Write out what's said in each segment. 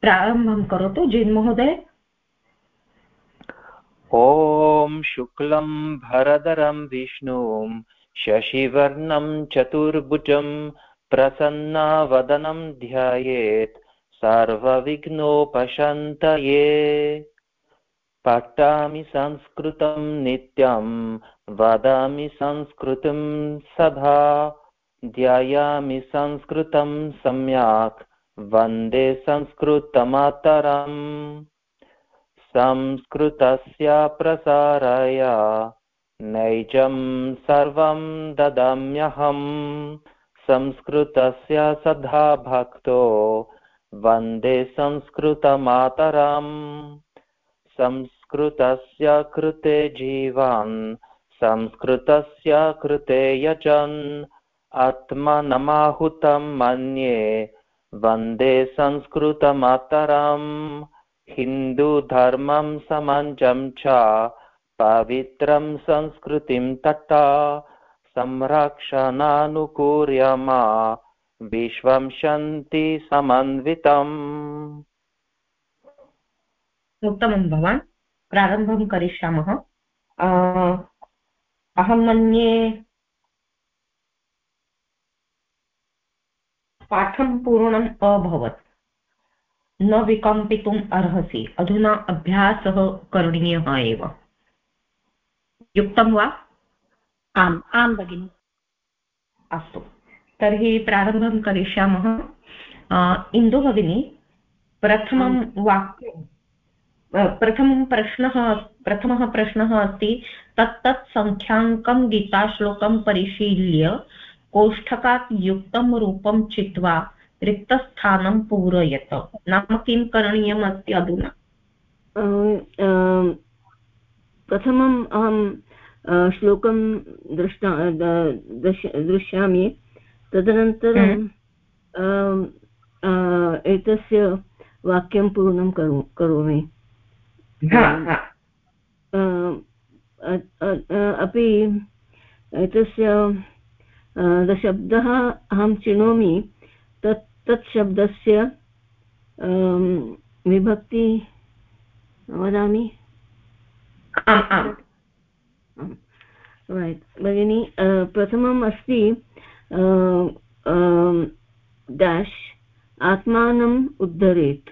प्रारम्भं करोतु जिन् महोदय। ॐ शुक्लं भरदरं विष्णुं, शशिवर्णं चतुर्भुजं, प्रसन्नावदनं ध्यायेत्, सर्वविघ्नोपशन्तये। पठामि संस्कृतं नित्यं, वदामि संस्कृतिं सदा। ध्यायामि संस्कृतं सम्यक्। वंदे संस्कृतमातरम्। संस्कृतस्य प्रसाराय। नैजं सर्वं ददाम्यहम्। संस्कृतस्य सदा भक्तो। वंदे संस्कृतमातरम्। संस्कृतस्य कृते जीवान्। संस्कृतस्य कृते यजन्। आत्मनमाहुतं मन्ये वंदे संस्कृतमातरम्। हिन्दुधर्मं समाजं च, पवित्रं संस्कृतिं तथा संरक्षणानुकूर्यमा, विश्वं शन्ति समन्वितम्। उत्तमं भवान्, प्रारम्भं करिष्यामः। अहं मन्ये पाठं पूर्णम् अभवत्। न विकम्पितुम् अर्हसि। अधुना अभ्यासः करणीयः एव। युक्तं वा? आम् आं भगिनि। अस्तु। तर्हि प्रारम्भं करिष्यामः। इन्दु भगिनी प्रथमं वाक्यं प्रथमं प्रश्नः प्रथमः प्रश्नः अस्ति तत्तत् सङ्ख्याङ्कं गीताश्लोकं परिशील्य कोष्ठकात् युक्तं रूपं चित्वा रिक्तस्थानं पूरयत। नाम किं करणीयम् अस्ति अधुना प्रथमम् अहं श्लोकं दृष्टा दृश्यामि। तदनन्तरं हम्म। एतस्य वाक्यं पूर्णं करोमि। अपि एतस्य शब्दः अहं चिनोमि तत् तत् शब्दस्य विभक्ति वदामि? भगिनि प्रथमम् अस्ति डेश् आत्मानम् उद्धरेत्।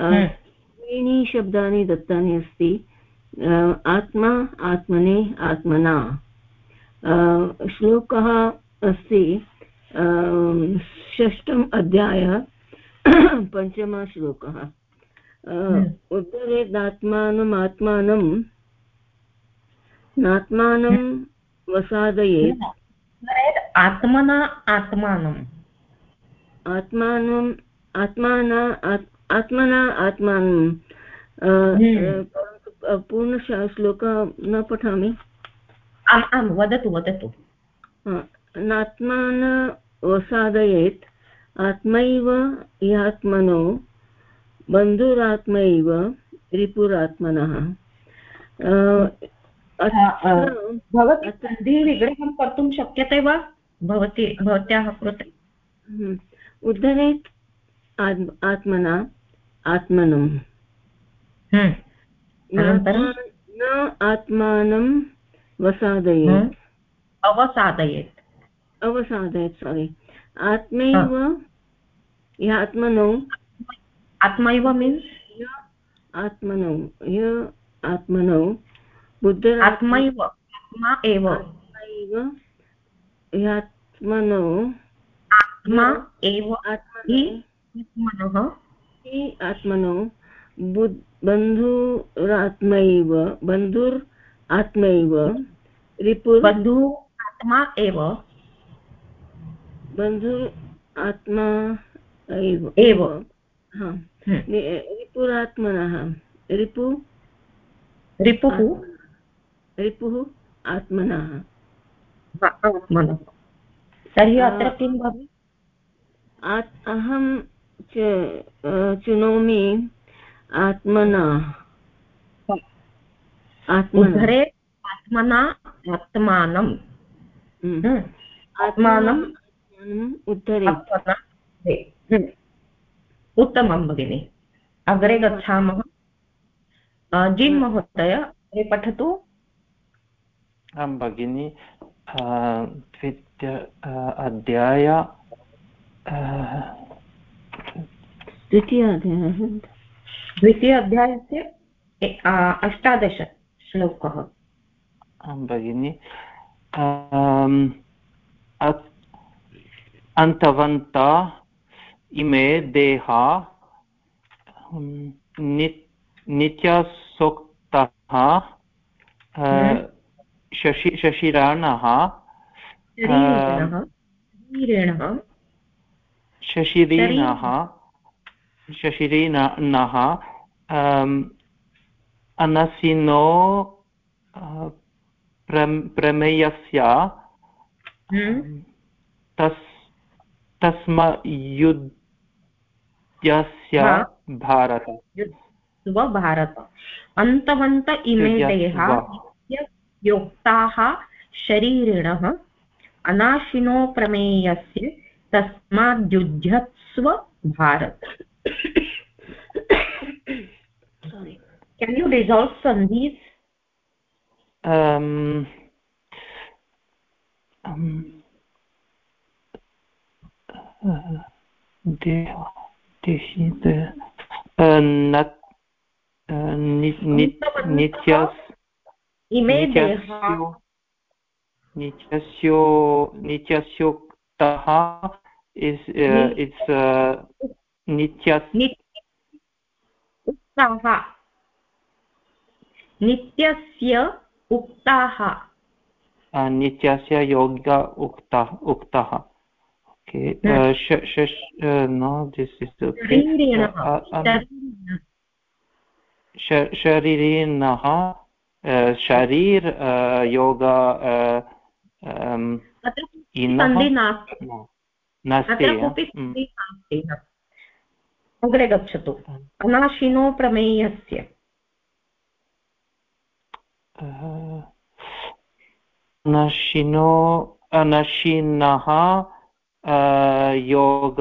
हम्म। त्रीणि शब्दानि दत्तानि अस्ति। आत्मा आत्मने आत्मना। श्लोकः अस्ति षष्ठम् अध्यायः पञ्चमः श्लोकः। उद्धरेदात्मानम् आत्मानं नात्मानं वसादयेत् आत्मना आत्मानम् आत्मानम् आत्माना आत्मना आत्मानं। हम्म। पूर्णश्लोक न पठामि। आम् आं वदतु वदतु नात्मान वसादयेत् आत्मैव ह्यात्मनो बन्धुरात्मैव रिपुरात्मनः भवती सन्धिविग्रहं कर्तुं शक्यते वा भवती भवत्याः कृते हम्म। उद्धरेत् आत्मना आत्मनं हम्म। न आत्मानं वसादयेत्। अवसादयेत्। अवसादयेत् सोरि आत्मैव आत्मनौ। आत्मैव मीन्स् आत्मनौ। य आत्मनौ। बुद्ध आत्मैव। आत्मा एव। आत्मनौ। आत्मा एव। आत्मनः। आत्मनौ। बन्धुरात्मैव। बन्धुर् आत्मैव रिपुर् बन्धु आत्मा एव। बन्धु आत्मा एव। एव। हम्म। रिपुरात्मनः रिपु रिपुः? रिपुः आत्मनः। तर्हि अत्र किं भवति? अहं चिनोमि आत्मना। आत्मना। आत्मना आत्मानं। हम्म। हम्म। आत्मानं उद्धरेत् हम्म। उत्तमं भगिनि। अग्रे गच्छामः। जिन् महोदय अग्रे पठतु। आं भगिनि द्वितीय अध्याय द्वितीय अध्यायः। द्वितीय अध्यायस्य अष्टादश। श्लोकः आं भगिनि अन्तवन्त इमे देहा नित्यसोक्तः। शशि शशिराणः शशिरीणः शशिरीनः अनसिनो प्रमेयस्य। तस् तस्मयुद्धस्य भारत भारत अन्तवन्त इमे देहा योक्ताः शरीरिणः अनाशिनो प्रमेयस्य तस्माद्युध्यत्स्व Bharat can you resolve sandhis um um uh, deha dehid uh, nat uh, nityas इमे नित्यस्यो नित्यस्योक्तः इस् इट्स् नित्यस् उक्ताः नित्यस्य उक्ताः। नित्यस्य योग उक्तः उक्तः। शरीरिणः। शरीर योग अग्रे गच्छतु। अनाशिनो प्रमेयस्य। अनशिनो अनशिनः योग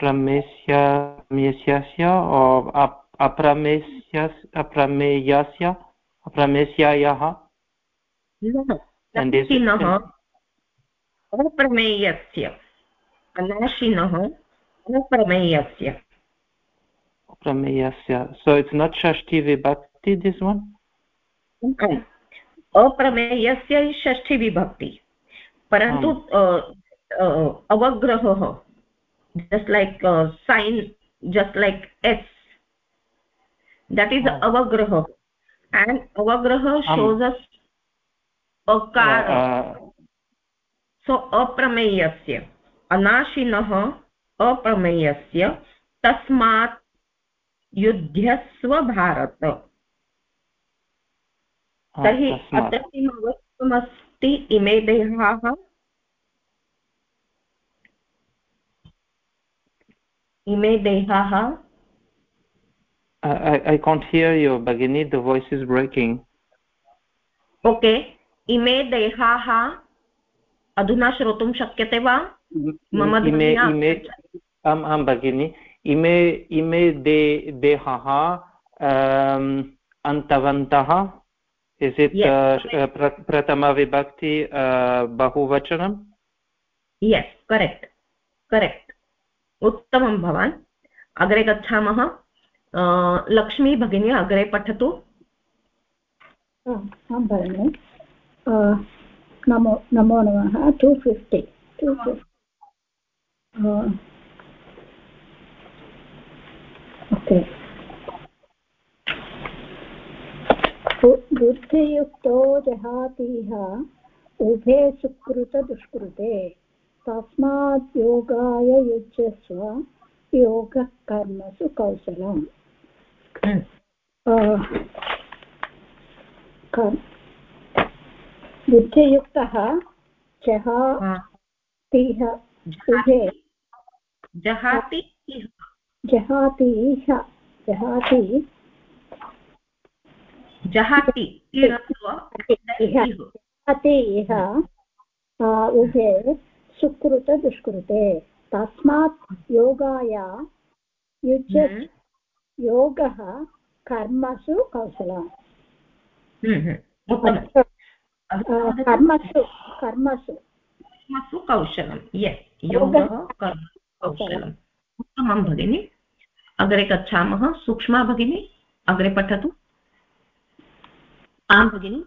प्रमेयस्य अप्रमेयस्य अप्रमेयस्य अप्रमेयस्यायाः अप्रमेयस्य अनाशिनः अप्रमेयस्य प्रमेयस्य so it's not shashti vibhakti this one अप्रमेयस्य षष्ठी विभक्ति परन्तु अवग्रहः just like uh, sign just like s that is oh. avagraha and avagraha shows um, us uh, uh, so aprameyasya अनाशिनः अप्रमेयस्य तस्मात् युध्यस्व भारत तर्हि अत्र किम् अवश्यमस्ति इमे देहाः? इमे देहाः? I, I can't hear you, Bagini. The voice is breaking. Okay. इमे देहाः? अधुना श्रोतुं शक्यते वा? मम इमे इमे आम् आं भगिनि इमे इमे दे देहाः अन्तवन्तः। इस् इट् प्रथमविभक्ति बहुवचनं? यस् करेक्ट् करेक्ट् उत्तमं भवान्। अग्रे गच्छामः। लक्ष्मी भगिनी अग्रे पठतु। आं भगिनि। नमो नमो नमः। टु फिफ्टि टु ओके बुद्धियुक्तो जहातीह उभे सुकृतदुष्कृते तस्मात् योगाय युज्यस्व योगकर्मसु कौशलम् बुद्धियुक्तः जहातिः उभे जहाति जहाति जहाति जहाति जहाति इह उभे सुकृत दुष्कृते। तस्मात् योगाय युज्य हम्म, योगः कर्मसु कौशलम् हम्म, हम्म, कर्मसु कर्मसु। कर्मसु कौशलं यस् योगः कर्म कौशलम्। उत्तमं भगिनि। अग्रे गच्छामः। सूक्ष्मा भगिनी, अग्रे पठतु। आं भगिनि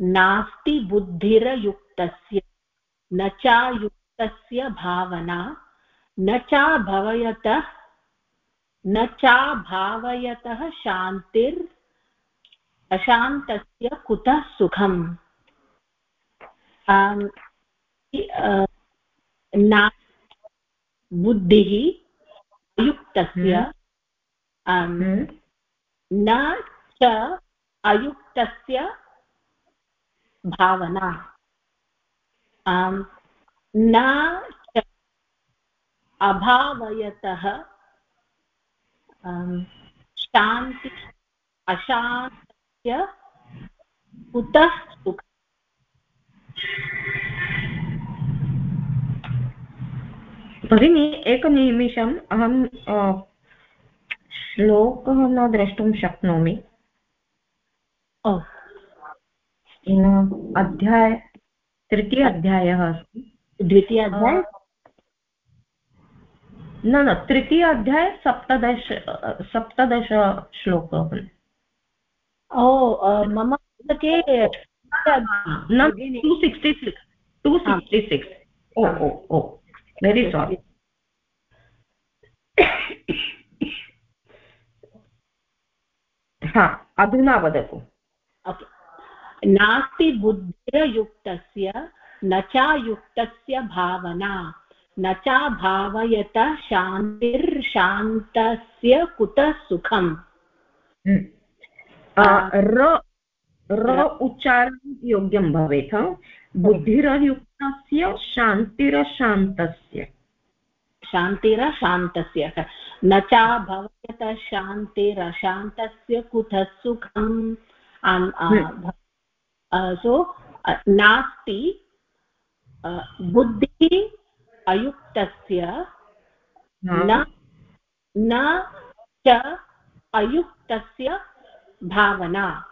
नास्ति बुद्धिरयुक्तस्य, न चायुक्तस्य भावना, न चाभवयतः, न चाभावयतः शान्तिर्, अशान्तस्य कुतः सुखम्? बुद्धिः युक्तस्य हम्म। न च अयुक्तस्य भावना। न च अभावयतः शान्ति अशान्तस्य कुतः सुख। भगिनि एकनिमिषम् अहं श्लोकः न द्रष्टुं शक्नोमि। अध्याय तृतीय अध्यायः अस्ति। द्वितीय अध्याय? न न तृतीय अध्याय सप्तदश सप्तदश श्लोकः ओ मम पुस्तके न two sixty six two sixty six oh oh oh. Very sorry हा अधुना वदतु। नास्ति बुद्धिरयुक्तस्य न चायुक्तस्य भावना। न चाभावयत शान्तिर्शान्तस्य कुतः सुखम्। हम्म। र उच्चारणं योग्यं भवेत् बुद्धिरयुक्तस्य शान्तिरशान्तस्य। शान्तिरशान्तस्य। न चाभवयत शान्तिरशान्तस्य कुतः सुखम्? सो नास्ति बुद्धिः अयुक्तस्य न न च अयुक्तस्य भावना।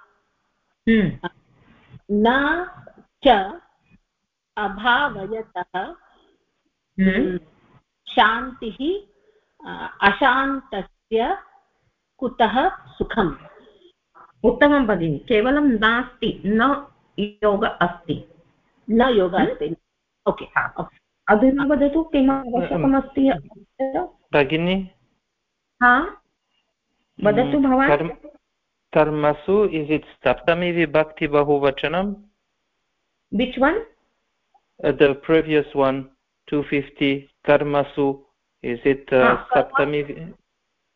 हम्म। न च अभावयतः हम्म। शान्तिः अशान्तस्य कुतः सुखम्? उत्तमं भगिनि केवलं नास्ति न योग अस्ति। न योग अस्ति। ओके अधुना वदतु किम् आवश्यकमस्ति भगिनि? हा? वदतु भवान्। कर्मसु इस् इट् सप्तमी विभक्ति बहुवचनं which one the previous one 250 karmasu is it uh, saptami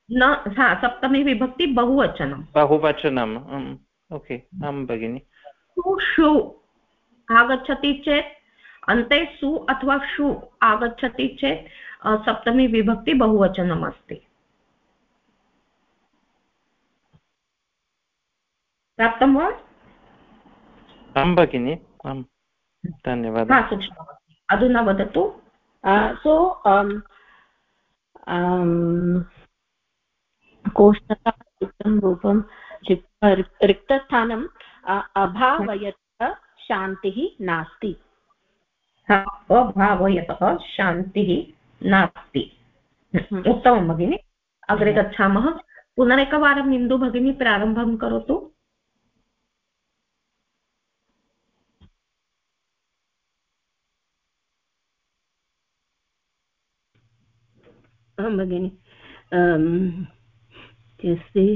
न हा सप्तमी विभक्ति बहुवचनं बहुवचनम् ओके आं भगिनि शु आगच्छति चेत् अन्ते सु अथवा शु आगच्छति चेत् सप्तमी विभक्ति बहुवचनम् अस्ति प्राप्तं वा आं भगिनि आम् धन्यवादः अधुना वदतु सो कोष्ठः रिक्तं रूपं रिक्तस्थानम् अभावयतः शान्तिः नास्ति अभावयतः शान्तिः नास्ति। उत्तमं भगिनि अग्रे गच्छामः पुनरेकवारम् इन्दु भगिनी प्रारम्भं करोतु आं भगिनि अस्ति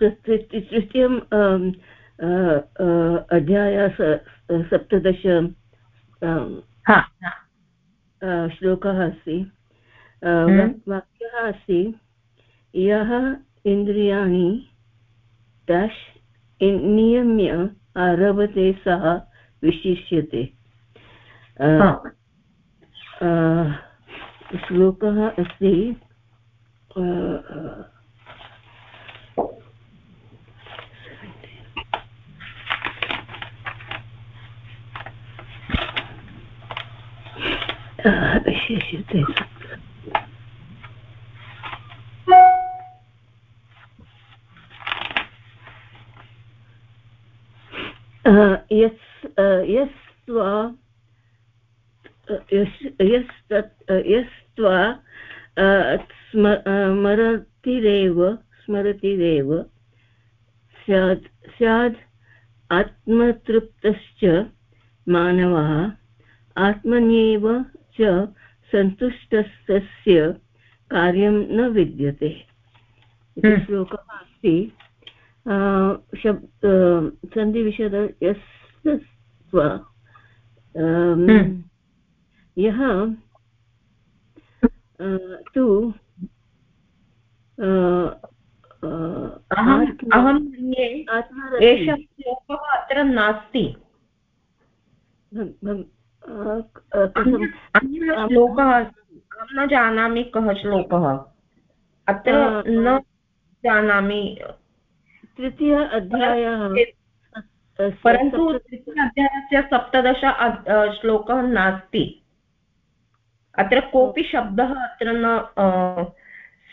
तृतीयं अध्याय सप्तदश श्लोकः अस्ति। वाक्यः अस्ति यः इन्द्रियाणि डश् नियम्य आरभते सः विशिष्यते श्लोकः अस्ति विशेष्यते यस् यस्त्वा यस्त्वा स्मरतिरेव स्मरतिरेव स्यात् स्याद् आत्मतृप्तश्च मानवः आत्मन्येव च सन्तुष्टस्य कार्यं न विद्यते इति हम्म। श्लोकः अस्ति शब् सन्धिविषद यस्य हम्म। यः तु अहं मन्ये एषः श्लोकः अत्र नास्ति। अन्यः श्लोकः अहं न जानामि कः श्लोकः। अत्र न जानामि। तृतीय अध्यायः। परन्तु तृतीय अध्यायस्य सप्तदश श्लोकः नास्ति। अत्र कोऽपि शब्दः अत्र न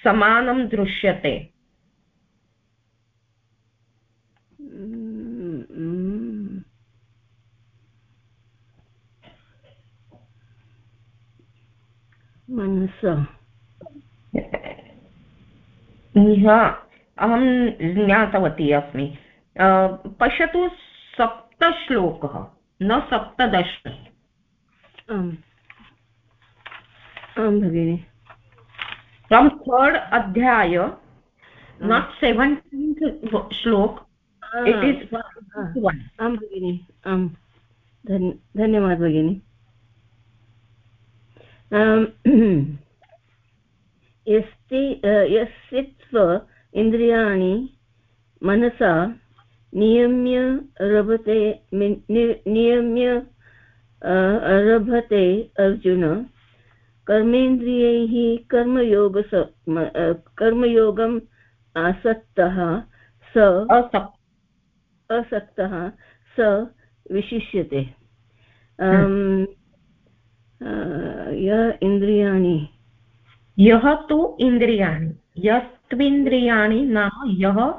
समानं दृश्यते। मनसा अहं ज्ञातवती अस्मि। पश्यतु सप्तश्लोकः न सप्तदश। आं भगिनि। फ्रम् थर्ड् अध्याय नाट् सेवेण्टीन्त् श्लोक इट् इस् आं भगिनि आम्। धन्यवादः भगिनि। यस्ति यस्यत्व इन्द्रियाणि मनसा नियम्य रभते नियम्य रभते अर्जुन। कर्मेन्द्रियैः कर्मयोग कर्मयोगम् आसक्तः स असक्तः स विशिष्यते। हम्म। य इन्द्रियाणि? यः तु इन्द्रियाणि। यस्त्विन्द्रियाणि नाम यः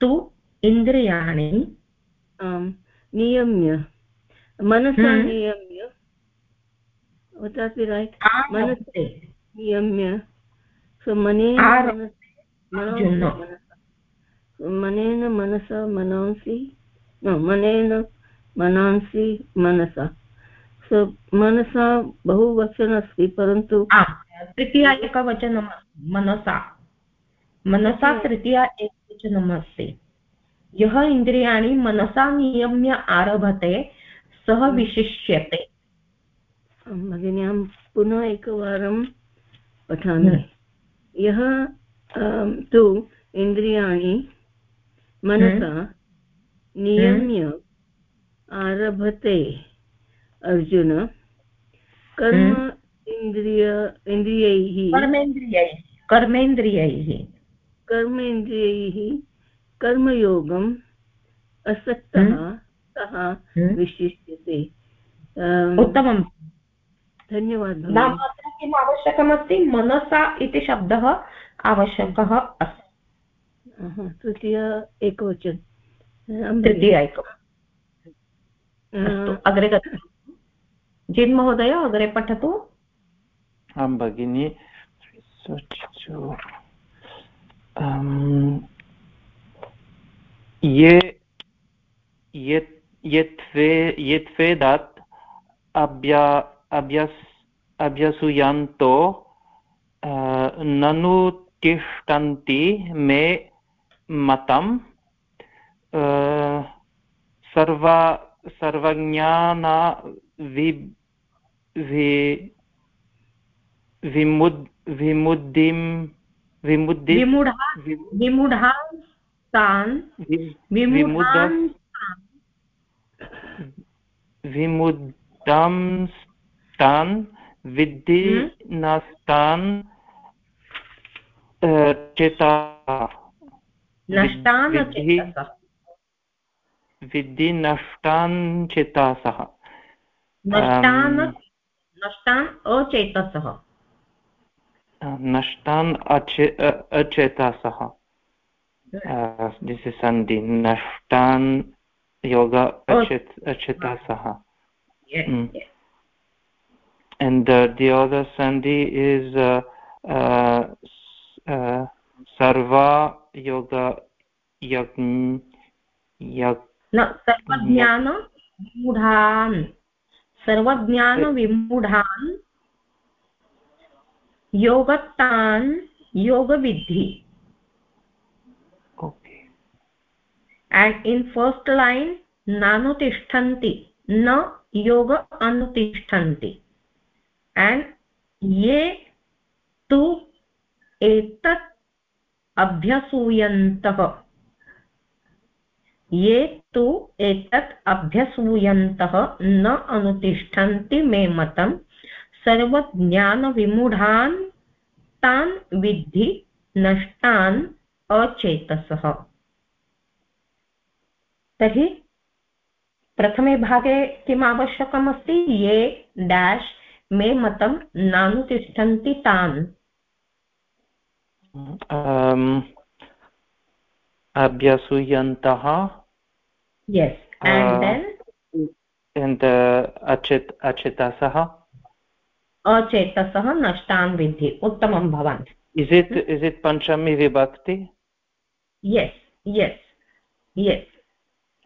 तु इन्द्रियाणि। नियम्य। मनसा हम्म। नियम्य। Would that be right manase niyamya so manena manena manasa manansi no manena manansi manasa so मनसा बहुवचन अस्ति परन्तु तृतीया एकवचनं मनसा मनसा तृतीया एकवचनम् अस्ति यः इन्द्रियाणि मनसा नियम्य आरभते सः विशिष्यते भगिनी अहं पुनः एकवारं पठामि। हम्म। यः तु इन्द्रियाणि मनसा हम्म। नियम्य हम्म। आरभते अर्जुन कर्म इन्द्रिय इन्द्रियैः। कर्मेन्द्रियैः कर्मेन्द्रियैः। कर्मेन्द्रियैः कर्मयोगम् असक्तः सः विशिष्यते। उत्तमं धन्यवादः नाम अत्र किम् आवश्यकमस्ति मनसा इति शब्दः आवश्यकः अस्ति। तृतीय एकवचन। तृतीय एकम्। अग्रे गच्छतु। जिन् महोदय अग्रे पठतु। आं भगिनि। ये यत् वेदात् अभ्या अभ्यस् अभ्यसूयन्तो ननु तिष्ठन्ति मे मतं सर्वा सर्वज्ञाना वि विमुद् विमुद्दिं विमुद्दि विमुढास्तान् तान् विद्धि हम्म। नष्टान् चेता। विद्धि नष्टान् चेतासः। नष्टान् अचेतसः। नष्टान् अचे अचेतसः। दिस् इस् सन्धि नष्टान् योग अचेत अचेतसः। And uh, the other sandhi is uh, uh, uh, sarva yoga न सर्वज्ञान विमूढान् सर्वज्ञानविमूढान् योगत्तान् योगविद्धि okay and in first line नानुतिष्ठन्ति न योग अनुतिष्ठन्ति and ये तु एतत् अभ्यसूयन्तः। ये तु एतत् अभ्यसूयन्तः न अनुतिष्ठन्ति मे मतं सर्वज्ञानविमूढान् तान् विद्धि नष्टान् अचेतसः। तर्हि प्रथमे भागे किम् आवश्यकमस्ति ये डेश् मे मतं नानु तिष्ठन्ति अचेत अभ्यसूयन्तः यस् उत्तम अचेतसः पंचमी विभक्ति yes yes yes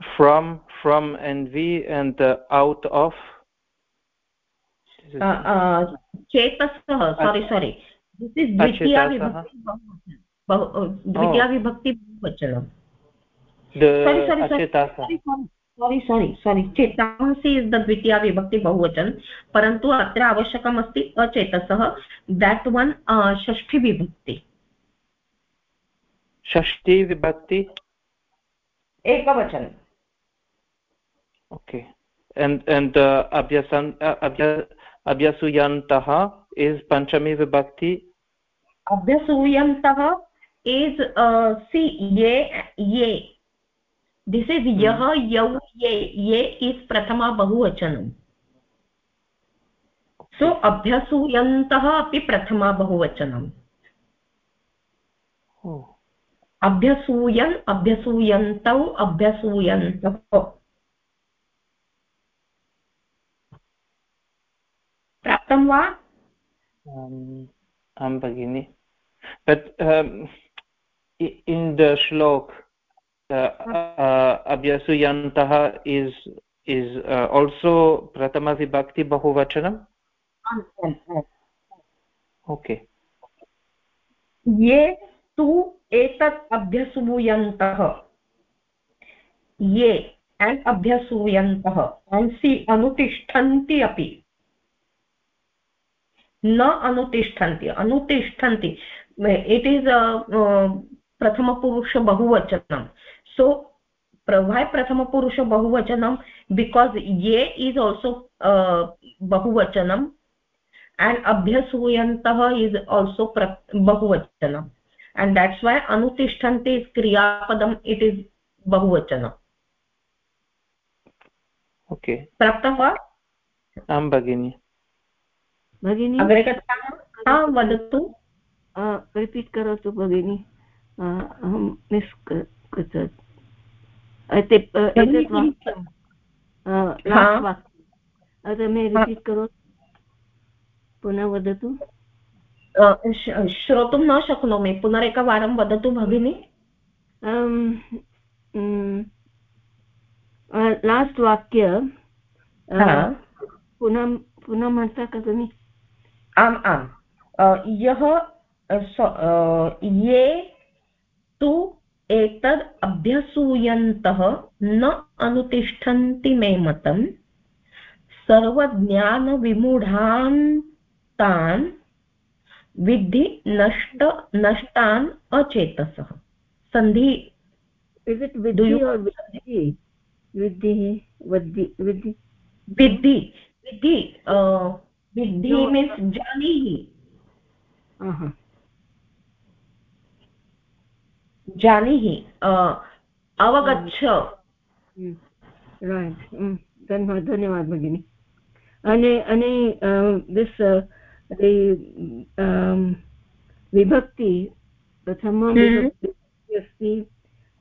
from from and वि चेतसः सारी सारी दिस् इस् द्वितीया विभक्ति द्वितीया विभक्ति बहुवचनम् सारी सारी सारी चेतांसि。इस् द द्वितीया विभक्ति बहुवचन। परन्तु अत्र आवश्यकमस्ति अचेतसः। देट् वन् षष्ठी विभक्ति षष्ठी विभक्ति एकवचन। Okay and and uh, uh, abhyasuyantah is panchami vibhakti abhyasuyantah is uh, see ye ye this is hmm. yah yau ye ye is prathama bahuvachanam so abhyasuyantah api prathama bahuvachanam oh अभ्यसूयन् अभ्यसूयन्तौ अभ्यसूयन्तः प्राप्तं वा आं भगिनि श्लोक अभ्यसुयन्तः is is also प्रथमविभक्ति बहुवचनम् ओके ये तु एतत् अभ्यसूयन्तः ये अभ्यसूयन्तः अनुतिष्ठन्ति अपि न अनुतिष्ठन्ति। अनुतिष्ठन्ति। इट् इस् uh, uh, प्रथमपुरुष बहुवचनं। सो वाय् प्रथमपुरुष बहुवचनं? बिकास् ये इस् आल्सो बहुवचनं एण्ड् अभ्यसूयन्तः इस् आल्सो प्र बहुवचनं। एण्ड् देट्स् वाय् अनुतिष्ठन्ति इस् क्रियापदम् इट् इस् बहुवचनं। ओके प्राप्तं वा? आं भगिनि। भगिनी? अग्रे गच्छामः। वदतु। रिपीट् करोतु भगिनि। अहं मिस् कृतवत् रिपीट् करोतु। पुनः वदतु। श्रोतुं न शक्नोमि। पुनरेकवारं वदतु भगिनि। लास्ट् वाक्य पुनः पुनः मन्त्रः करोमि आम् आम्। यः ये तु एतद् अभ्यसूयन्तः न अनुतिष्ठन्ति मे मतं सर्वज्ञानविमूढान् तान् विद्धि नष्ट नष्टान् अचेतसः। सन्धि। विद्धिः विद्धिः? विद्धि विद्धि विद्धि। विद्धि मीन्स् जानीहि uh-huh. जानीहि अवगच्छ। mm. Mm. Right. Mm. धन्यवाद धन्यवाद भगिनि। अने अने दिस् um, विभक्ति प्रथमं mm-hmm. अस्ति।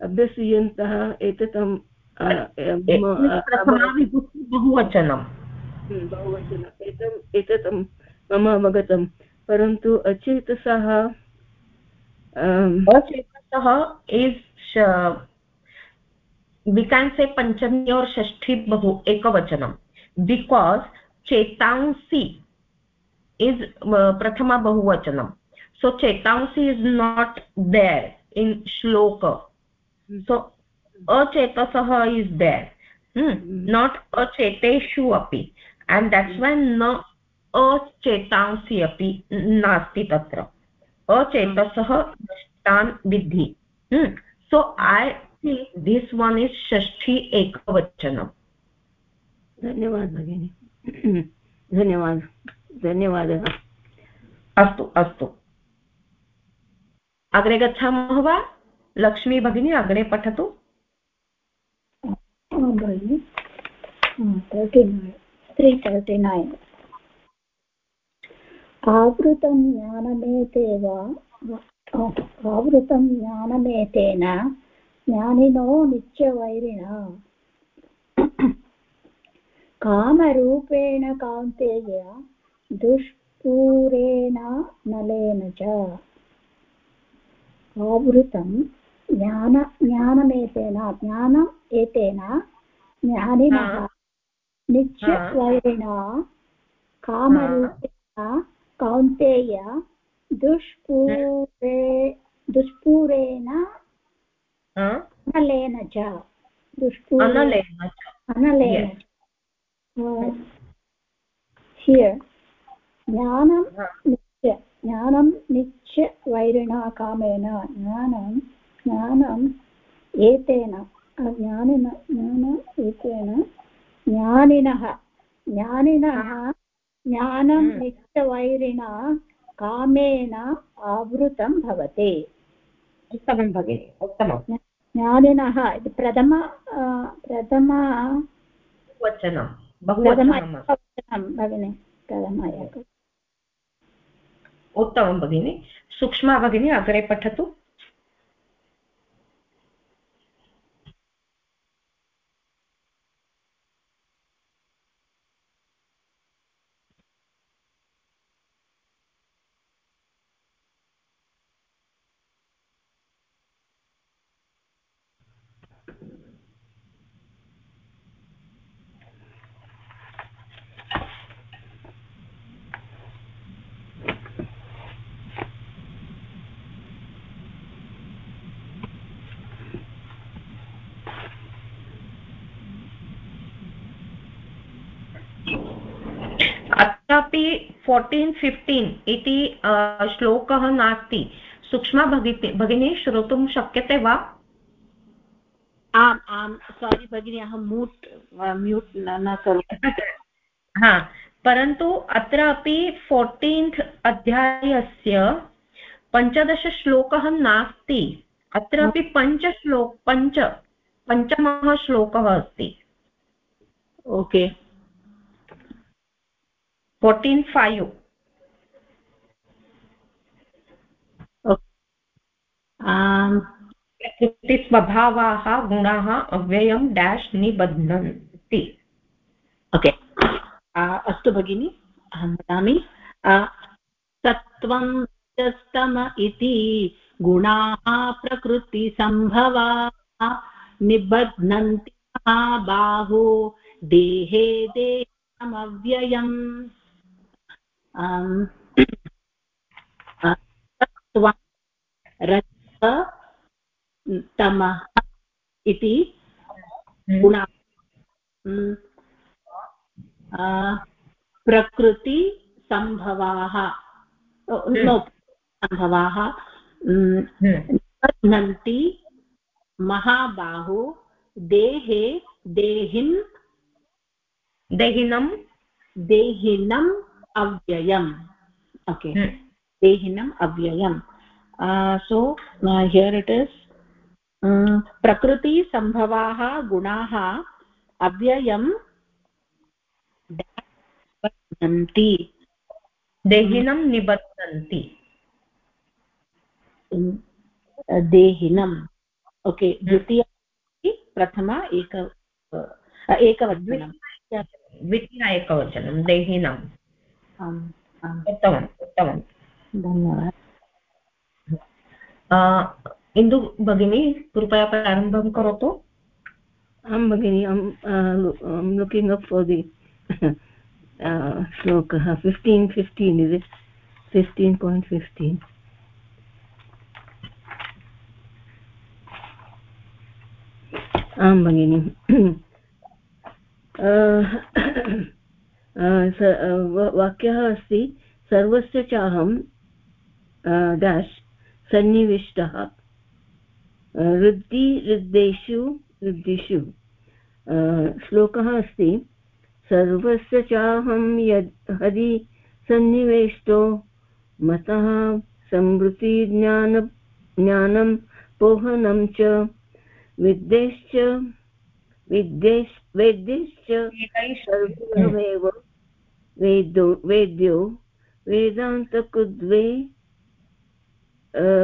अभ्यसूयन्तः एतत् बहुवचनम्। बहुवचनम् एतम् एतत् मम अवगतं परन्तु अचेतसः अचेतसः एस् विकान्से पञ्चमी और् षष्ठी बहु एकवचनं बिकास् चेतांसि इस् प्रथमा बहुवचनं सो चेतांसि इस् नाट् देर् इन् श्लोक सो अचेतसः इस् देर् नाट् अचेतेषु अपि and that's why na अचेतांसि अपि नास्ति तत्र। अचेतसः नष्टान् विद्धि। So I think this one is षष्ठी एकवचनम् धन्यवादः भगिनि। धन्यवादः। धन्यवादः। अस्तु अस्तु। अग्रे गच्छामः वा? लक्ष्मी भगिनी अग्रे पठतु। भगिनि। Thirty nine three thirty nine आवृतं ज्ञानमेते वा आवृतं ज्ञानमेतेन, ज्ञानिनो नित्यवैरिणा। कामरूपेण कान्तेय, दुष्पूरेण नलेन च। आवृतं ज्ञान, ज्ञानमेतेन ज्ञानम् एतेन, ज्ञानिनः नित्यवैरिणा कामरूपेण कौन्तेय दुष्पूरे दुष्पूरेण अनलेन च अनलेन अनलेन हियर् ज्ञानं नित्य। ज्ञानं नित्य वैरिणा कामेन। ज्ञानं ज्ञानम् एतेन। ज्ञानिन ज्ञान एतेन ज्ञानिनः ज्ञानिनः ज्ञानं नित्यवैरिणा कामेन आवृतं भवति उत्तमं भगिनि उत्तमं ज्ञानिनः इति प्रथम प्रथम वचनं बहुवचनं भगिनि प्रथम उत्तमं भगिनि सूक्ष्मा भगिनी अग्रे पठतु अत्रापि फोर्टीन् फिफ्टीन् इति श्लोकः नास्ति। सूक्ष्मा भगिनी भगिनी श्रोतुं शक्यते वा? आम् आं सारि भगिनी अहं म्यूट् म्यूट् न करोमि। हा परन्तु अत्रापि फोर्टीन्त् अध्यायस्य पञ्चदशश्लोकः नास्ति। अत्रापि पञ्चश्लोक पञ्च पञ्चमः श्लोकः अस्ति। ओके फोर्टीन् फैव् प्रकृतिस्वभावाः गुणाः अव्ययं डेश् निबध्नन्ति ओके अस्तु भगिनि अहं वदामि सत्त्वं स्तम इति गुणाः प्रकृतिसम्भवाः निबध्नन्ति बाहो देहे देहमव्ययम्। तमः इति गुणा प्रकृतिसम्भवाः सम्भवाः महाबाहो देहे देहिन् देहिनं देहिनम् अव्ययम्। ओके देहिनम् अव्ययम् सो हियर् इट् इस् प्रकृतिसम्भवाः गुणाः अव्ययं निबध्नन्ति देहिनं निबध्नन्ति देहिनम्। ओके द्वितीया प्रथमा एक एकवचनं। द्वितीया एकवचनं देहिनम्। उत्तमम् उत्तमं धन्यवादः। इन्दु भगिनी कृपया प्रारम्भं करोतु। आं भगिनि I'm looking up for the श्लोकः। Fifteen fifteen is fifteen point fifteen आं भगिनि। वाक्यः अस्ति सर्वस्य चाहं डाश् सन्निविष्टः। वृद्धि वृद्धेषु वृद्धिषु श्लोकः अस्ति सर्वस्य चाहं यद् हरि सन्निवेष्टो मतः संवृत्तिज्ञान ज्ञानं पोहनं च विद्येश्च विद्येश् वेद्यश्च सर्वमेव। वेदो वेद्यो वेदान्तकृद्वे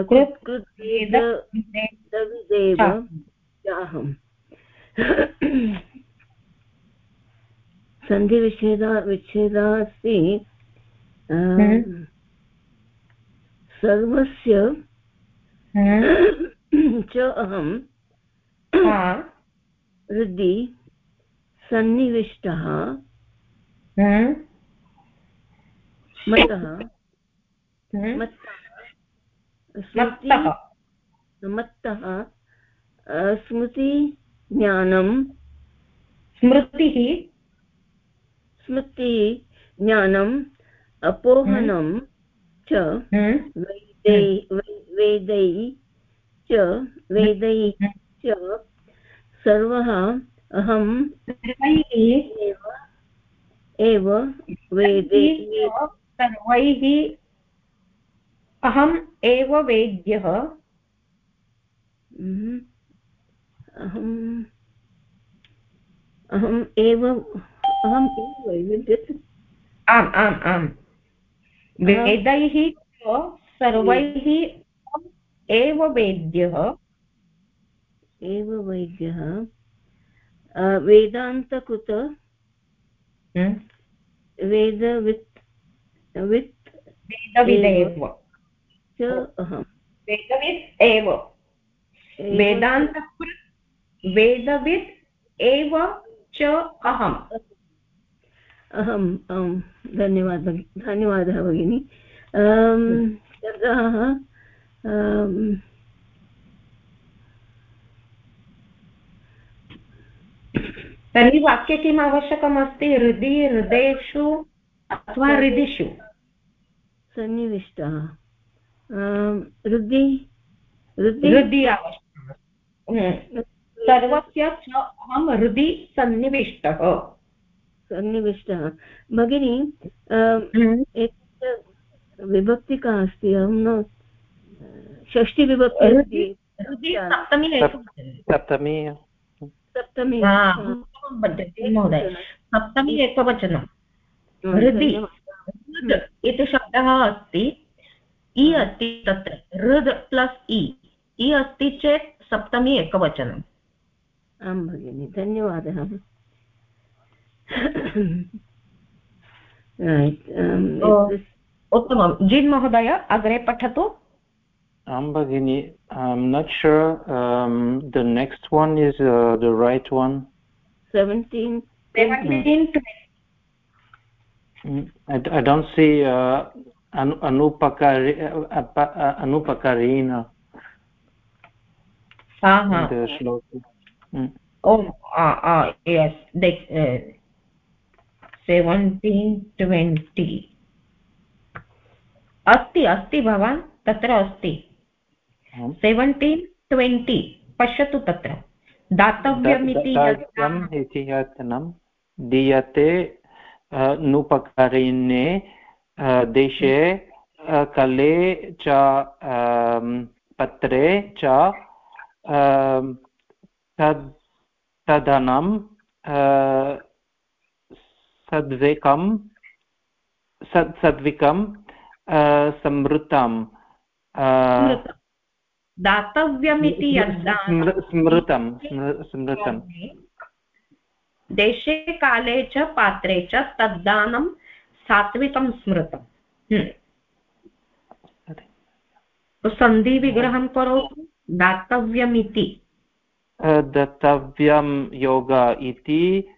कृद्वेदविदेव चाहम्। सन्धिविच्छेदा विच्छेदा अस्ति सर्वस्य च अहं हृदि सन्निविष्टः। मतः मत्तः स्मृति ज्ञानं स्मृतिः स्मृति? ज्ञानम् अपोहनं च वेदै च वैदैः च सर्वः अहं एव वेदे सर्वैः अहम् एव वेद्यः। अहम् अहम् एव अहम् एव आम् आम् आम्। वेदैः सर्वैः एव वेद्यः। एव वैद्यः। वेदान्तकृत वेद वित् वेदविदेव। च अहं वेदवित् एव। वेदान्तकृत् वेदवित् एव च अहम्। अहम् आं धन्यवादः धन्यवादः भगिनि। तर्हि वाक्ये किम् आवश्यकम् अस्ति हृदि हृदयेषु अथवा हृदिषु सन्निविष्टः हृदि हृदि आवश्यकम् सर्वस्य च अहं हृदि सन्निविष्टः। सन्निविष्टः। भगिनी एतत् विभक्ति का अस्ति अहं न षष्टिविभक्ति अस्ति। सप्तमी सप्तमी सप्तमी। महोदय। सप्तमी। एकवचनं हृदि। इति शब्दः अस्ति। इ अस्ति तत्र हृद् प्लस् इ। इ अस्ति चेत् सप्तमी एकवचनम् आं भगिनि धन्यवादः। उत्तमं। जिन् महोदय अग्रे पठतु। आं भगिनि i'm not sure um, the next one is uh, the right one. 17 17 I, I don't see uh, anu, anupakari, uh, uh, anupakarina uh -huh. in the shloka. Mm. Oh, uh, uh, yes, they, uh, 1720 अस्ति अस्ति भवान् तत्र अस्ति seventeen twenty पश्यतु तत्र दातव्यमिति दीयते नुपकारिणे देशे कले च पत्रे च तद् तदनं सद्वेकं सद् सद्विकं संवृतं दातव्यमिति स्मृतं स्मृतं देशे काले च पात्रे च तद्दानं सात्विकं स्मृतम्। हम्म। सन्धिविग्रहं करोतु दातव्यमिति। दातव्यं योग इति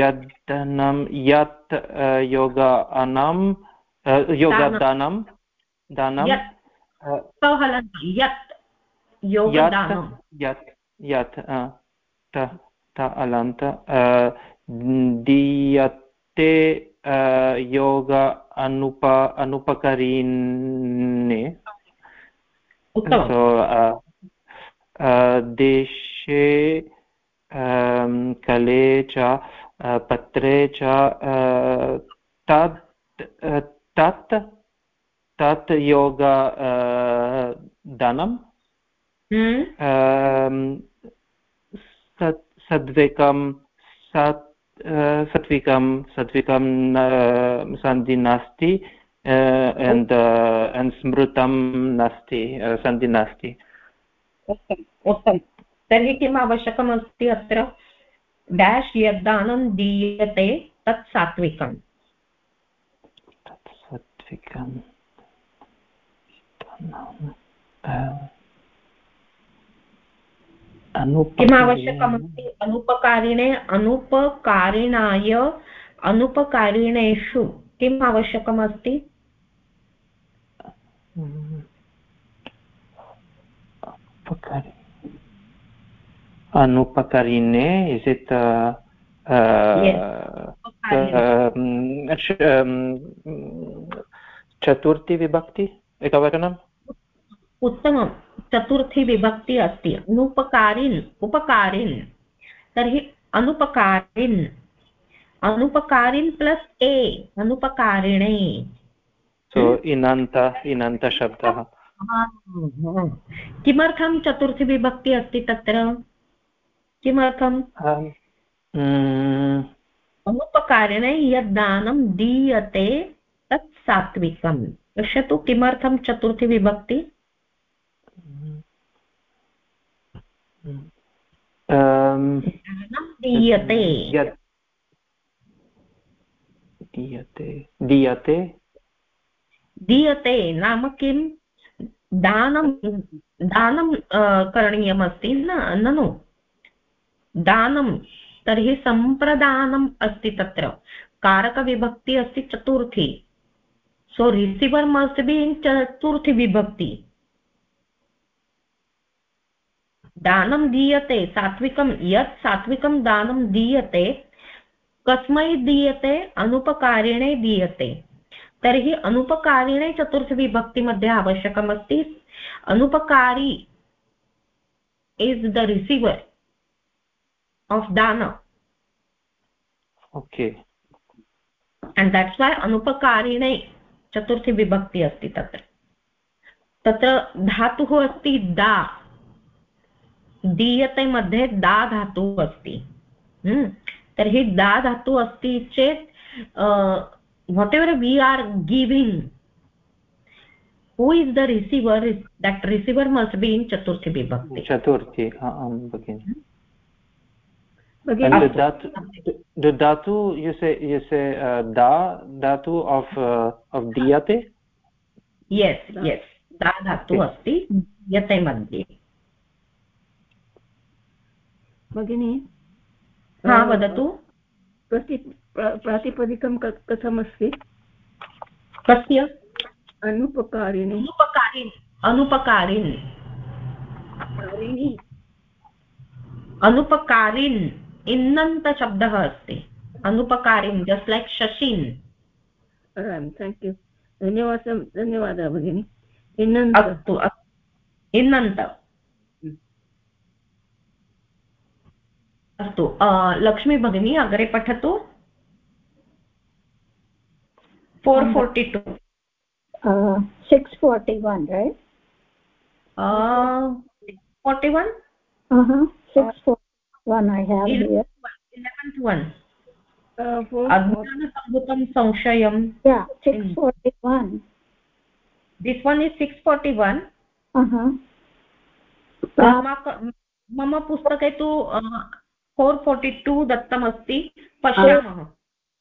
यद्धनं यत् योगानं योगदानं दानं यत्। यत् त अलन्त दीयते योग अनुप अनुपकरीणे देशे कले च पत्रे च तत् तत् तत् योग धनं सद्विकं सत् सत्विकं सत्विकं सन्धि नास्ति स्मृतं नास्ति सन्धि नास्ति। उत्तमं तर्हि किम् आवश्यकमस्ति अत्र? डेश् यद्दानं दीयते तत् सात्विकम्। सात्विकम् किम् आवश्यकमस्ति अनुपकारिणे अनुपकारिणाय अनुपकारिणेषु किम् आवश्यकमस्ति अनुपकारिणे इस् इट् चतुर्थी विभक्ति एकवचनम् उत्तमं चतुर्थी विभक्ति अस्ति। अनुपकारिन् उपकारिन्। तर्हि अनुपकारिन्। अनुपकारिन् प्लस् ए अनुपकारिणे। सो इनन्त इनन्तशब्दः। किमर्थं चतुर्थी विभक्ति अस्ति तत्र? किमर्थम्? अनुपकारिणे यद्दानं दीयते तत् सात्विकं पश्यतु किमर्थं चतुर्थी विभक्ति? दीयते दीयते दीयते दीयते नाम किं? दानं दानं करणीयमस्ति न ननु? दानं तर्हि सम्प्रदानम् अस्ति तत्र। कारकविभक्ति अस्ति चतुर्थी। So receiver must be in chaturthi vibhakti. दानं दीयते सात्विकं यत् सात्विकं दानं दीयते कस्मै दीयते अनुपकारिणे दीयते। तर्हि अनुपकारिणे चतुर्थविभक्तिमध्ये आवश्यकमस्ति। अनुपकारी इस् द रिसीवर् आफ् दान ओके एण्ड् देट्स् वै अनुपकारिणे चतुर्थी विभक्ति अस्ति तत्र। तत्र धातुः अस्ति दा। दीयते मध्ये दा धातुः अस्ति। हम्म। तर्हि दा धातुः अस्ति चेत् whatever we are giving who is the receiver that receiver must be in चतुर्थी विभक्ति। चतुर्थी भगिनि। हम्म। धातु युसे दा धातु आफ् दीयते? यस् यस् दा। धातुः अस्ति दीयते मध्ये। भगिनी? हा वदतु। प्रति प्रातिपदिकं कथमस्ति? कस्य? अनुपकारिणी। अनुपकारिन् अनुपकारिन् अनुपकारिन् इन्नन्तशब्दः अस्ति। अनुपकारिन् जस्ट् लैक् शशिन् थेङ्क् यू धन्यवादः धन्यवादः भगिनि। अस्तु। इन्नन्त। अस्तु लक्ष्मी भगिनी अग्रे पठतु। Four forty two. Six forty one right forty one? Six forty one i have here. 11th अज्ञानसम्भूतं संशयं six forty one. This one is six forty one. मम पुस्तके तु फोर् फोर्टि टु दत्तमस्ति पश्यामः।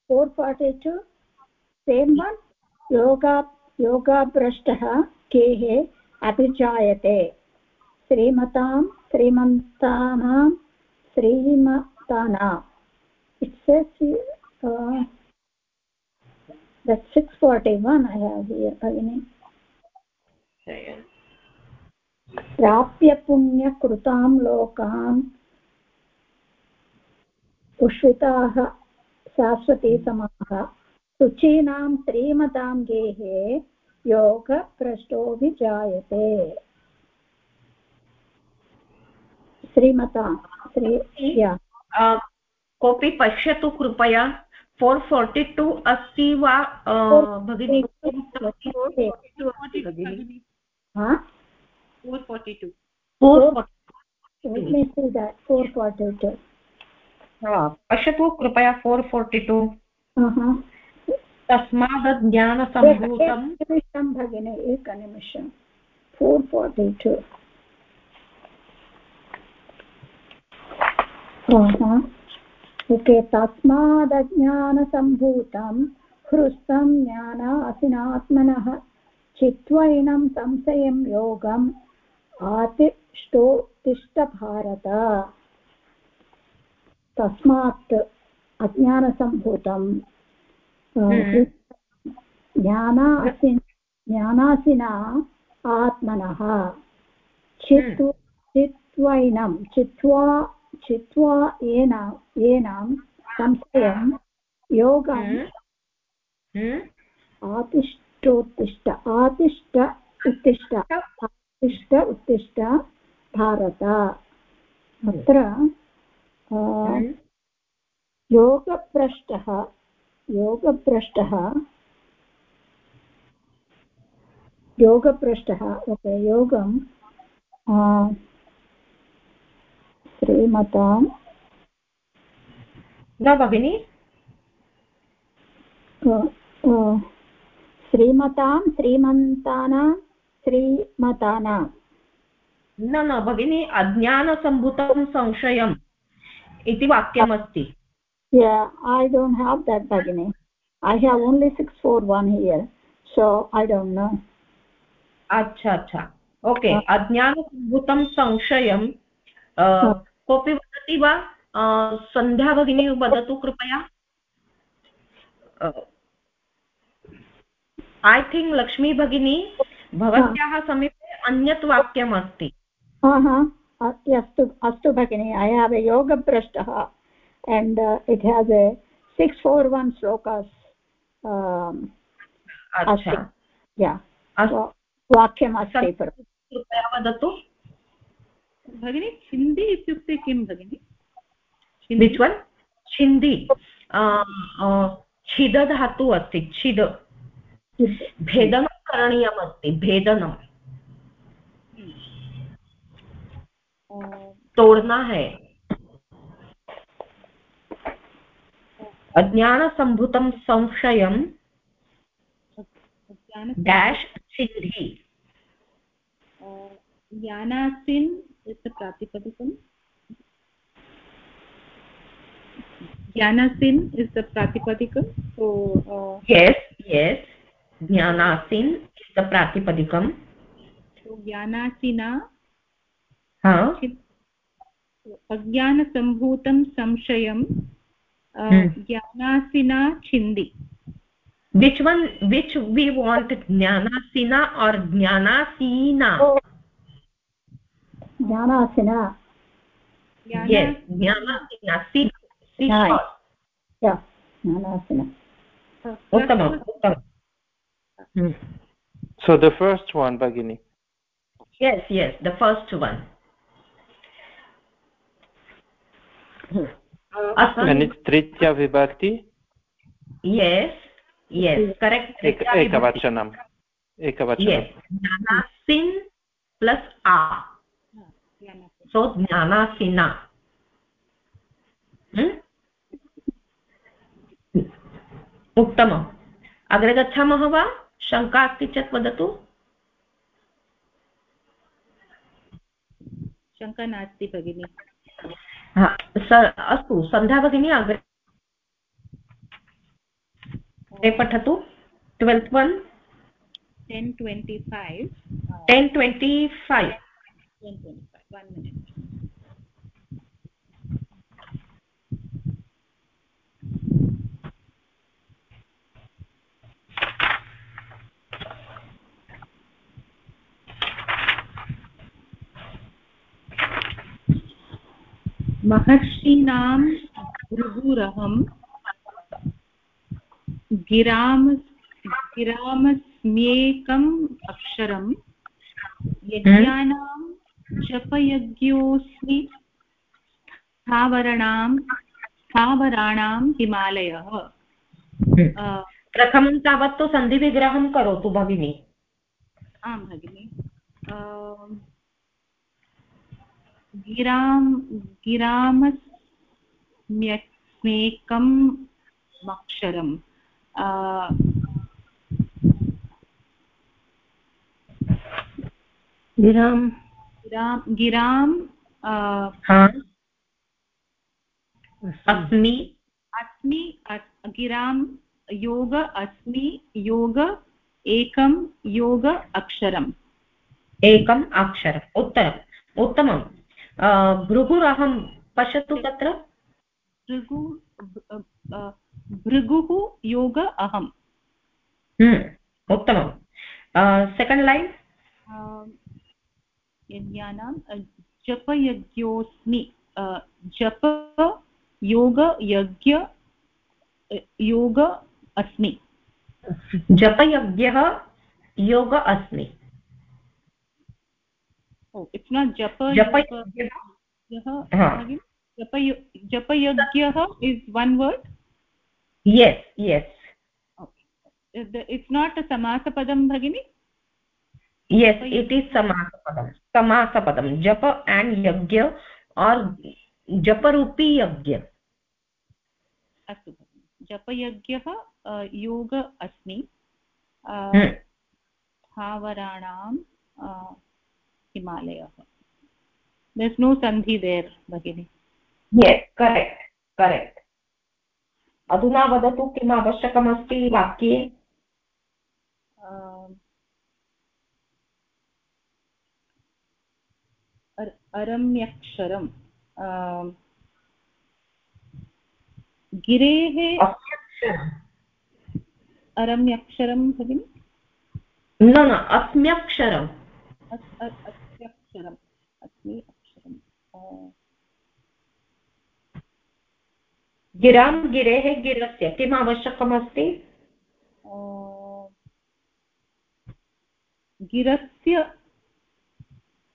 Four forty two same one yoga योगाभ्रष्टः केः अभिजायते? श्रीमतां श्रीमन्तानां श्रीमतानाम् says uh, that's 641 i have here again प्राप्य पुण्यकृतां लोकान् उष्विताः शाश्वती समाः शुचीनां श्रीमतां गेहे योगभ्रष्टोऽभिजायते। श्रीमता श्री कोऽपि पश्यतु कृपया। फोर् फोर्टि टु अस्ति वा? भगिनी पश्यतु कृपया फोर् फोर्टि टु। तस्मात् ज्ञानसम्भूतं भगिनि एकनिमिषं फोर् फोर्टि टु। ओके तस्मादज्ञानसम्भूतं हृस्तं ज्ञानासिनात्मनः चित्वैनं संशयं योगम् आतिष्ठोत्तिष्ठ भारत तस्मात् अज्ञानसम्भूतं हम्म। ज्ञानासि ज्ञानासिना आत्मनः चित्व चित्वैनं चित्वा चित्वा येन येनां संशयं योगम् हम्म। हम्म। आतिष्ठोत्तिष्ठ आतिष्ठ उत्तिष्ठ आतिष्ठ उत्तिष्ठ भारत अत्र हम्म। योगभ्रष्टः योगभ्रष्टः योगभ्रष्टः ओके योगं श्रीमतां न भगिनि? श्रीमतां श्रीमन्तानां श्रीमतानां। न न भगिनि अज्ञानसम्भूतं संशयम्। इति वाक्यमस्ति। ऐ डोण्ट् हाव् दट् भगिनि I have only six four one here so I don't know अच्छा अच्छा। ओके अज्ञानसम्भूतं संशयं कोऽपि वदति वा? सन्ध्या भगिनी वदतु कृपया। ऐ थिङ्क् लक्ष्मी भगिनी भवत्याः समीपे अन्यत् वाक्यम् अस्ति अस्तु भगिनि I have a योगभ्रष्टः and it has a six four one shlokas वाक्यम् अस्ति कृपया वदतु। भगिनि छिन्दी इत्युक्ते किं भगिनि? Which one Chhindi. छिदधातु अस्ति छिद। भेदनं करणीयमस्ति भेदनं। तोड़ना है। अज्ञानसम्भूतं संशयं डेश् छिन्धि ज्ञानासिन् प्रातिपदिकं ज्ञानासिन् इस् द प्रातिपदिकं so uh, yes yes ज्ञानासिन् इस् द प्रातिपदिकं so ज्ञानासिना अज्ञानसम्भूतं संशयं ज्ञानासिना छिन्दि which one which we want jnanasina or jnanasina oh. ज्ञानासिना yes jnanasina see see yeah ज्ञानासिना उत्तमम् उत्तमम् so the first one bagini yes yes the first one त्रित्या विभक्ति yes yes plus आ उत्तमम् अग्रे गच्छामः वा शङ्का अस्ति चेत् वदतु शङ्का नास्ति भगिनी अस्तु सन्ध्या भगिनी अग्रे पठतु. Twelfth one ten twenty five ten twenty five ten twenty five one minute महर्षीणां भृगुरहं गिराम गिरामस्म्येकम् अक्षरं यज्ञानां जपयज्ञोऽस्मि स्थावराणां स्थावराणां हिमालयः। प्रथमं तावत् तु सन्धिविग्रहं करोतु भगिनि। आं भगिनि। गिरां गिरामस्म्यस्मेकम् अक्षरं गिरां गिरां गिरां अस्मि। अस्मि गिरां योग अस्मि योग एकं योग अक्षरम्। एकम् अक्षरम्। उत्तरम्। उत्तमं भृगुरहं पश्यतु तत्र? भृगु भृगुः योग अहम्। हम्म, उत्तमं सेकेण्ड् लैन् यज्ञानां जपयज्ञोऽस्मि। जप योग यज्ञ योग अस्मि। जपयज्ञः योग अस्मि। इट्स् नाट् जप is one word yes yes. It's not a समासपदं भगिनि yes it is समासपदं समासपदं जप and यज्ञ और जपरूपी यज्ञ अस्तु जपयज्ञः योग अस्मि स्थावराणां हिमालयः there's no sandhi there bagini yes correct correct अधुना वदतु किम् आवश्यकमस्ति वाक्ये? अरम्यक्षरं गिरेः अरम्यक्षरं भगिनि? न न अस्म्यक्षरम्। अस्म्यक्षरम् अस्मि अक्षरं गिरां गिरेः गिरस्य किम् आवश्यकमस्ति गिरस्य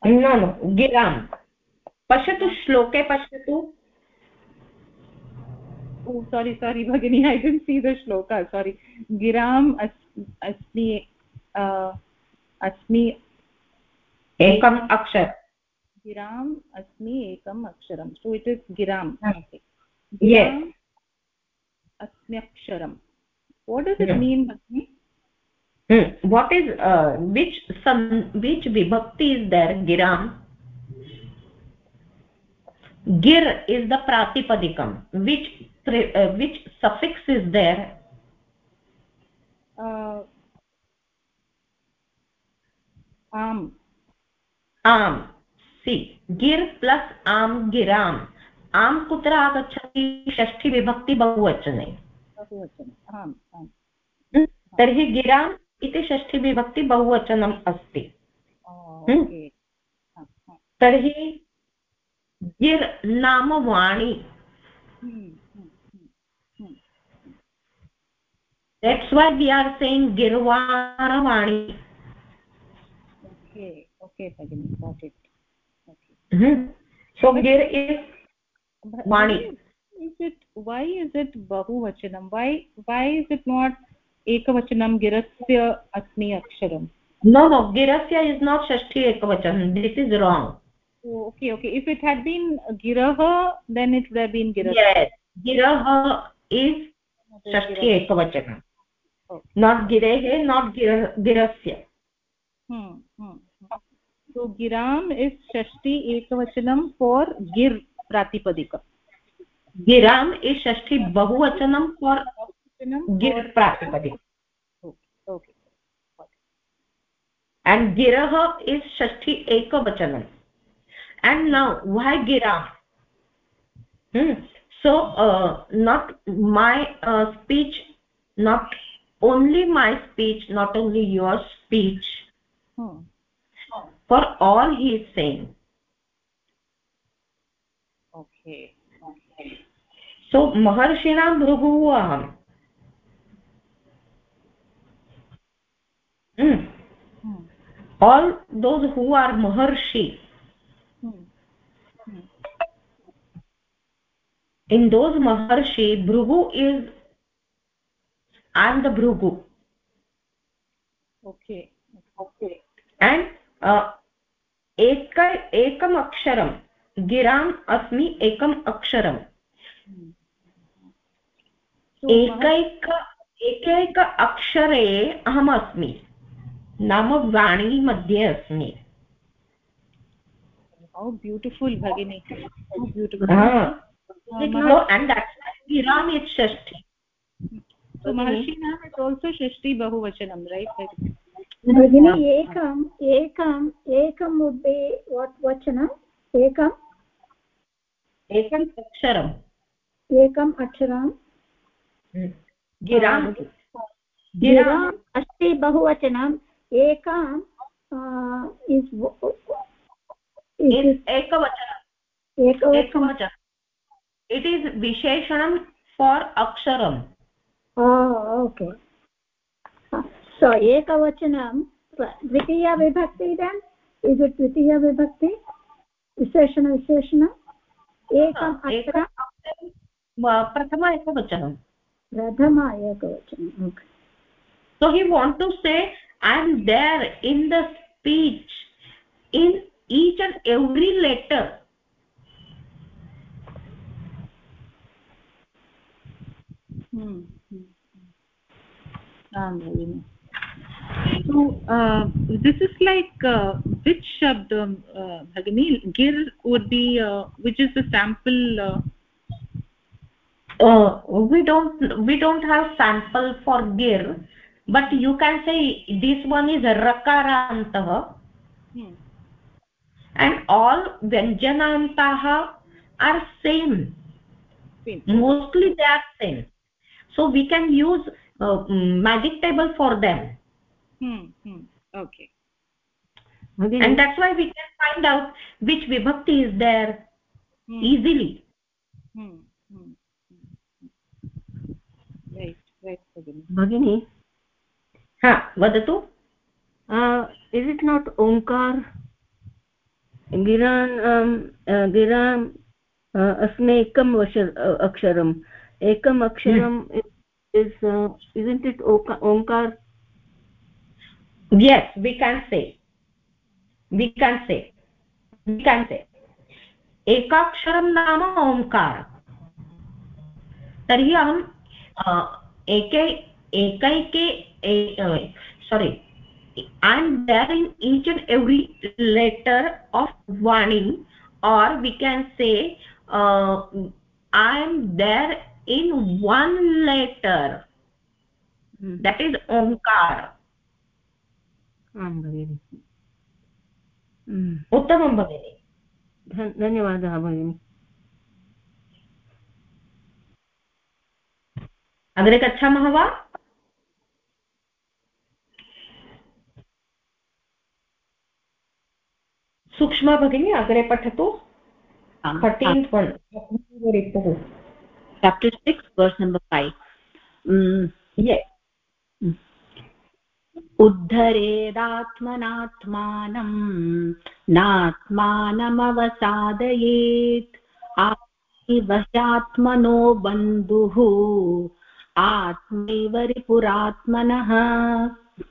न गिरां पश्यतु श्लोके पश्यतु सारी सारी भगिनी ऐ डेण्ट् सी द श्लोक सारी गिराम् अस्मि अस्मि एकम् अक्षर। गिराम् अस्मि एकम् अक्षरं सो इट् इस् गिराम्। अस्म्यक्षरम्। वाट् इस् मीन् अस्मि what is which some which विभक्ति इस् देर् गिराम् गिर् is the प्रातिपदिकं which which suffix is there आम् am see gir plus am giram आम् कुत्र आगच्छति षष्ठीविभक्ति बहुवचने। बहुवचने आम् आम्। तर्हि गिराम् इति षष्ठीविभक्ति बहुवचनम् अस्ति। तर्हि गिर् नाम वाणी। that's why we are saying girvarvani okay okay bhagini got it okay mm -hmm. so gir is vani is it why is it bahuvachanam why why is it not ekavachanam girasya asmi aksharam no no girasya is not shashti ekavachanam this is wrong oh, okay okay if it had been girah then it would have been girasya yes girah is षष्ठी एकवचनं not गिरेः not गिर गिरस्य so giram is shashti ekavachanam for gir pratipadika giram is shashti bahuvachanam for gir pratipadika okay and girah is shashti ekavachanam and now why giram hmm. so uh, not my uh, speech not only my speech not only your speech hmm. For all he is saying okay okay so maharshina bhrugu aham mm. hmm. all those who are maharshi hmm. Hmm. in those maharshi bhrugu is i am the bhrugu okay okay and uh, एक एकम अक्षरम गिराम अस्मि एकम अक्षरम। एकैक एकैक अक्षरे अहम् अस्मि। नाम वाणी मध्ये अस्मि। ओ ब्यूटिफुल् भगिनी। ब्यूटिफुल् एण्ड् गिराम् इत् भगिनी एकम् एकम् एकं would be what vachanam ekam एकम् अक्षरम्। एकम् अक्षरं गिराम्। गिराम्। अस्ति बहुवचनम्। एकां एकवचनम्। एकवचनम्। इट् इस् विशेषणं फार् अक्षरम्। ओके। सो एकवचनं द्वितीया विभक्ति इदम् इद् द्वितीया विभक्ति विशेषण विशेषण अत्र प्रथम एकवचनं प्रथम एकवचनं सो he want to say I am there in the speech in each and every letter आं भगिनि so uh, this is like uh, which shabd uh, bhagini? Gir would be uh, which is the sample uh, uh, we don't we don't have sample for gir but you can say this one is rakarantah hmm. and all vyanjanantah are same. same. Mostly they are same. So we can use uh, magic table for them hmm, hmm. okay okay. and that's why we can find out which vibhakti is there hmm. easily hmm. Hmm. right right bhagini ha vadatu uh, is it not onkar गिरान् गिराम् अस्मि एकं वश अक्षरम् एकम् अक्षरम् is isn't it onkar yes we can say we can say we can say एकाक्षरं नाम ओङ्कार तर्हि अहम् एकै एकैके sorry I am there in each and every letter of Vani or we can say uh, i am there in one letter hmm. that is omkar आं भगिनि उत्तमं भगिनि धन्यवादः भगिनि। अग्रे गच्छामः वा? सूक्ष्मा भगिनी अग्रे पठतु। थर्टीन्त् वन् रिपुः chapter 6 verse number 5 mm. yes उद्धरेदात्मनात्मानं नात्मानमवसादयेत् ह्यात्मनो बन्धुः आत्मैव रिपुरात्मनः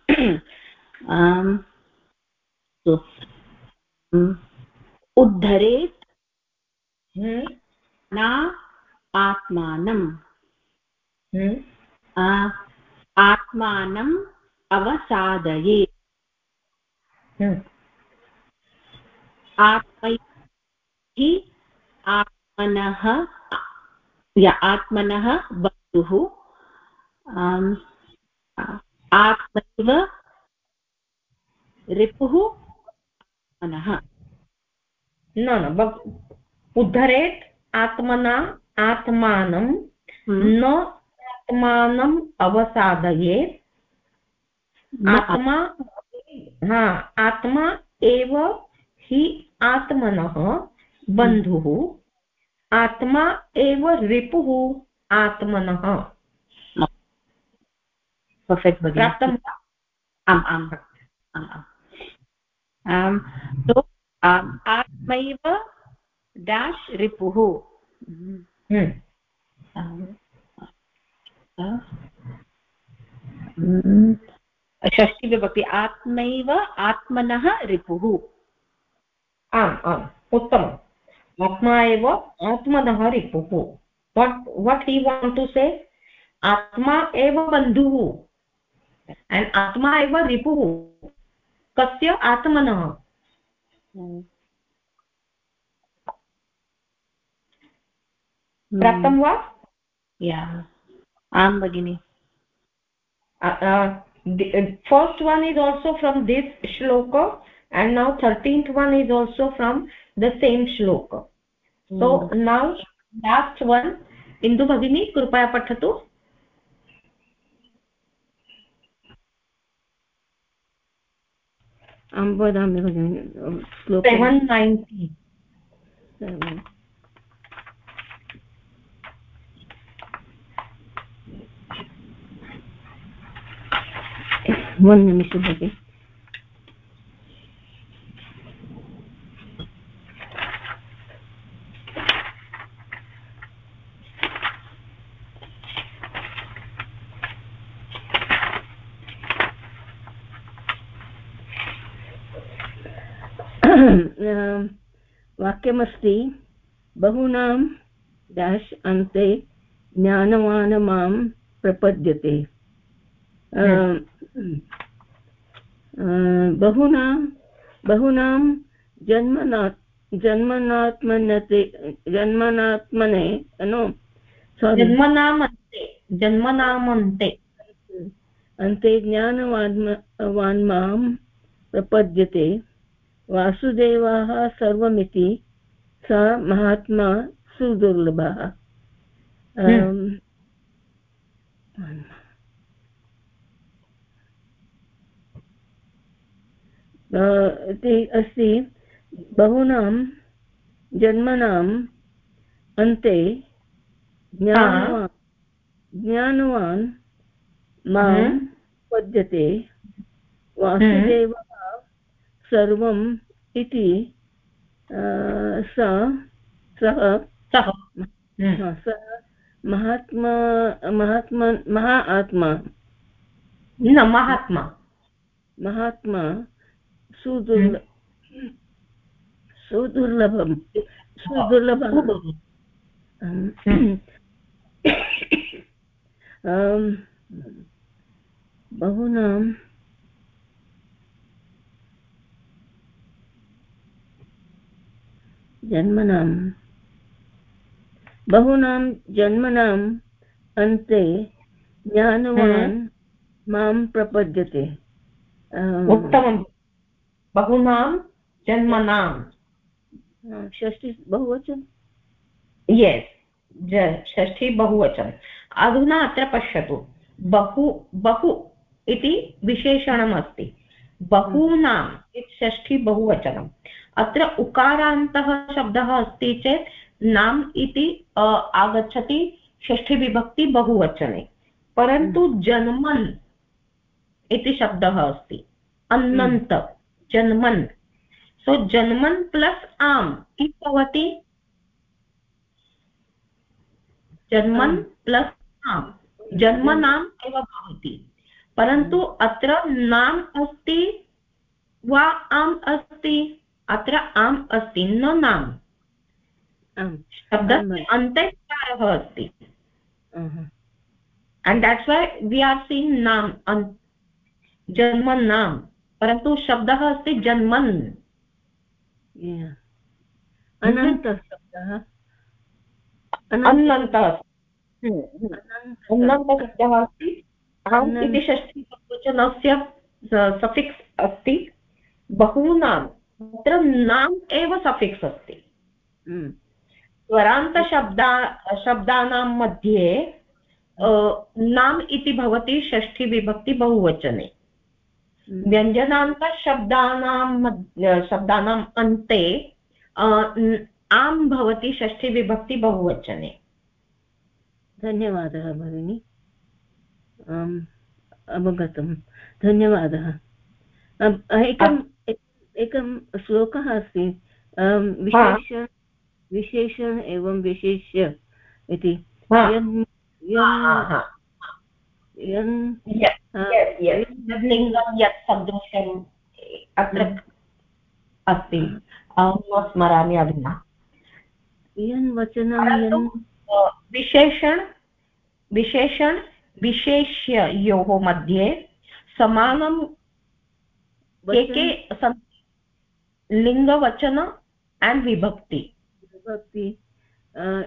उद्धरेत्। न आत्मानम्। आत्मानम् अवसादये हम्म। आत्मै आत्मनः या आत्मनः बन्धुः आत्मैव रिपुः आत्मनः न न उद्धरेत् आत्मना आत्मानं हम्म। न आत्मानम् अवसादयेत् आत्मा हा आत्मा एव हि आत्मनः बन्धुः आत्मा एव रिपुः आत्मनः पर्फेक्ट् भगिनि प्राप्तं वा? आम् आम् आम् तो आत्मैव डाश् रिपुः. हम्म. षष्टिविभक्ति आत्मैव आत्मनः रिपुः। आम् आम् उत्तमम्। आत्मा एव आत्मनः रिपुः। वट् वट् हि वाण्ट् टु से आत्मा एव बन्धुः एण्ड् आत्मा एव रिपुः। कस्य? आत्मनः। प्राप्तं वा? या आं भगिनि। The uh, first one is also from this shloka and now 13th one is also from the same shloka so now last one indu bhagini कृपया पठतु अहं वदामि भगिनि 790 seven. one निमिष भगिनि अं, वाक्यमस्ति बहूनां डाश् अन्ते ज्ञानवान् माँ प्रपद्यते। बहूनां बहूनां जन्मना जन्मनात्मनते जन्मनात्मने नो जन्मनामन्ते जन्मनामन्ते। अन्ते ज्ञानवान् वान् प्रपद्यते। वासुदेवाः सर्वमिति स महात्मा सुदुर्लभः। इति अस्ति। बहूनां जन्मनाम् अन्ते ज्ञानवान् ज्ञानवान् माँ हम्म। पद्यते वासुदेवः सर्वम् इति स सः सः। हम्म। सः महात्मा महात्मा महा आत्मा न महात्मा। महात्मा सुदुर्ल सुदुर्लभं सुदुर्लभः अम्, बहूनां। जन्मनां। बहूनां जन्मनाम् अन्ते ज्ञानवान् माँ प्रपद्यते। अम्, उत्तमं बहूनां जन्मनां। षष्टि बहुवचन? येस् षष्ठी बहुवचनम् अधुना अत्र पश्यतु। बहु बहु इति विशेषणमस्ति। बहूनाम् इति षष्ठी बहुवचनम्। अत्र उकारान्तः शब्दः अस्ति चेत् नाम् इति आगच्छति षष्ठीविभक्ति बहुवचने। परन्तु जन्मन् इति शब्दः अस्ति। अन्नन्त। जन्मन्। सो जन्मन् प्लस् आम् किं भवति जन्मन् प्लस् आम्। जन्मनाम् एव भवति परन्तु अत्र नाम् अस्ति वा आम् अस्ति? अत्र आम् अस्ति न नाम्। शब्दस्य अन्ते अस्ति। and that's why we are seeing naam janman naam परन्तु शब्दः अस्ति जन्मन्। अनन्तः शब्दः अनन्तः अनन्तशब्दः। अस्ति। अहम् इति षष्ठीबहुवचनस्य सफिक्स् अस्ति। बहूनां। तत्र नाम् एव सफिक्स् अस्ति। स्वरान्तशब्दा शब्दानां मध्ये नाम् इति भवति षष्ठीविभक्ति बहुवचने। व्यञ्जनान्तशब्दानां शब्दानाम् अन्ते आम् भवति षष्ठीविभक्ति बहुवचने। धन्यवादः भगिनि। अवगतं धन्यवादः। एकम् एकं श्लोकः अस्ति। विशेष विशेषण एवं विशेष्य इति। लिङ्गं यत् सदृशम् अत्र अस्ति। अहं न स्मरामि अधुना यन् वचनं विशेषण विशेषण विशेष्य योः मध्ये समानं के के लिङ्गवचन एण्ड् विभक्ति। विभक्ति।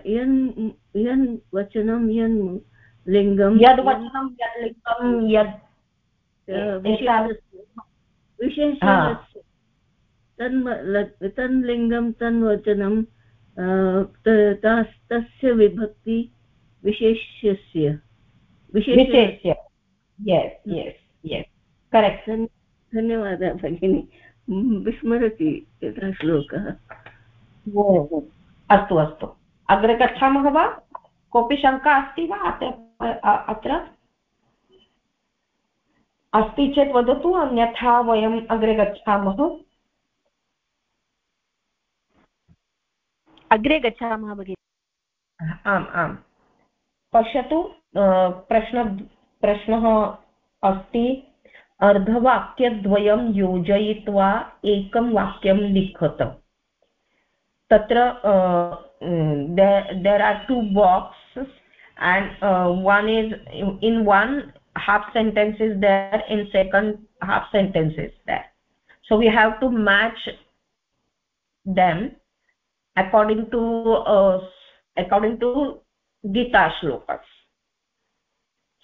यन् यन् वचनं यन् लिङ्गं यद् वचनं यद् लिङ्गं यद् विशेषः तन् तन्लिङ्गं तन्वचनं तस्य विभक्ति विशेष्यस्य। विशेष्य। करेक्ट् धन्यवादः भगिनि। विस्मरति यथा श्लोकः। अस्तु अस्तु। अग्रे गच्छामः वा? कोऽपि शङ्का अस्ति वा? अत्र अस्ति चेत् वदतु अन्यथा वयम् अग्रे गच्छामः। अग्रे गच्छामः भगिनि। आम् आम्। पश्यतु प्रश्न प्रश्नः अस्ति। अर्धवाक्यद्वयं योजयित्वा एकं वाक्यं लिखत। तत्र there are two box and one is in one half sentence is there in second half sentence is there so we have to match them according to uh, according to gita shlokas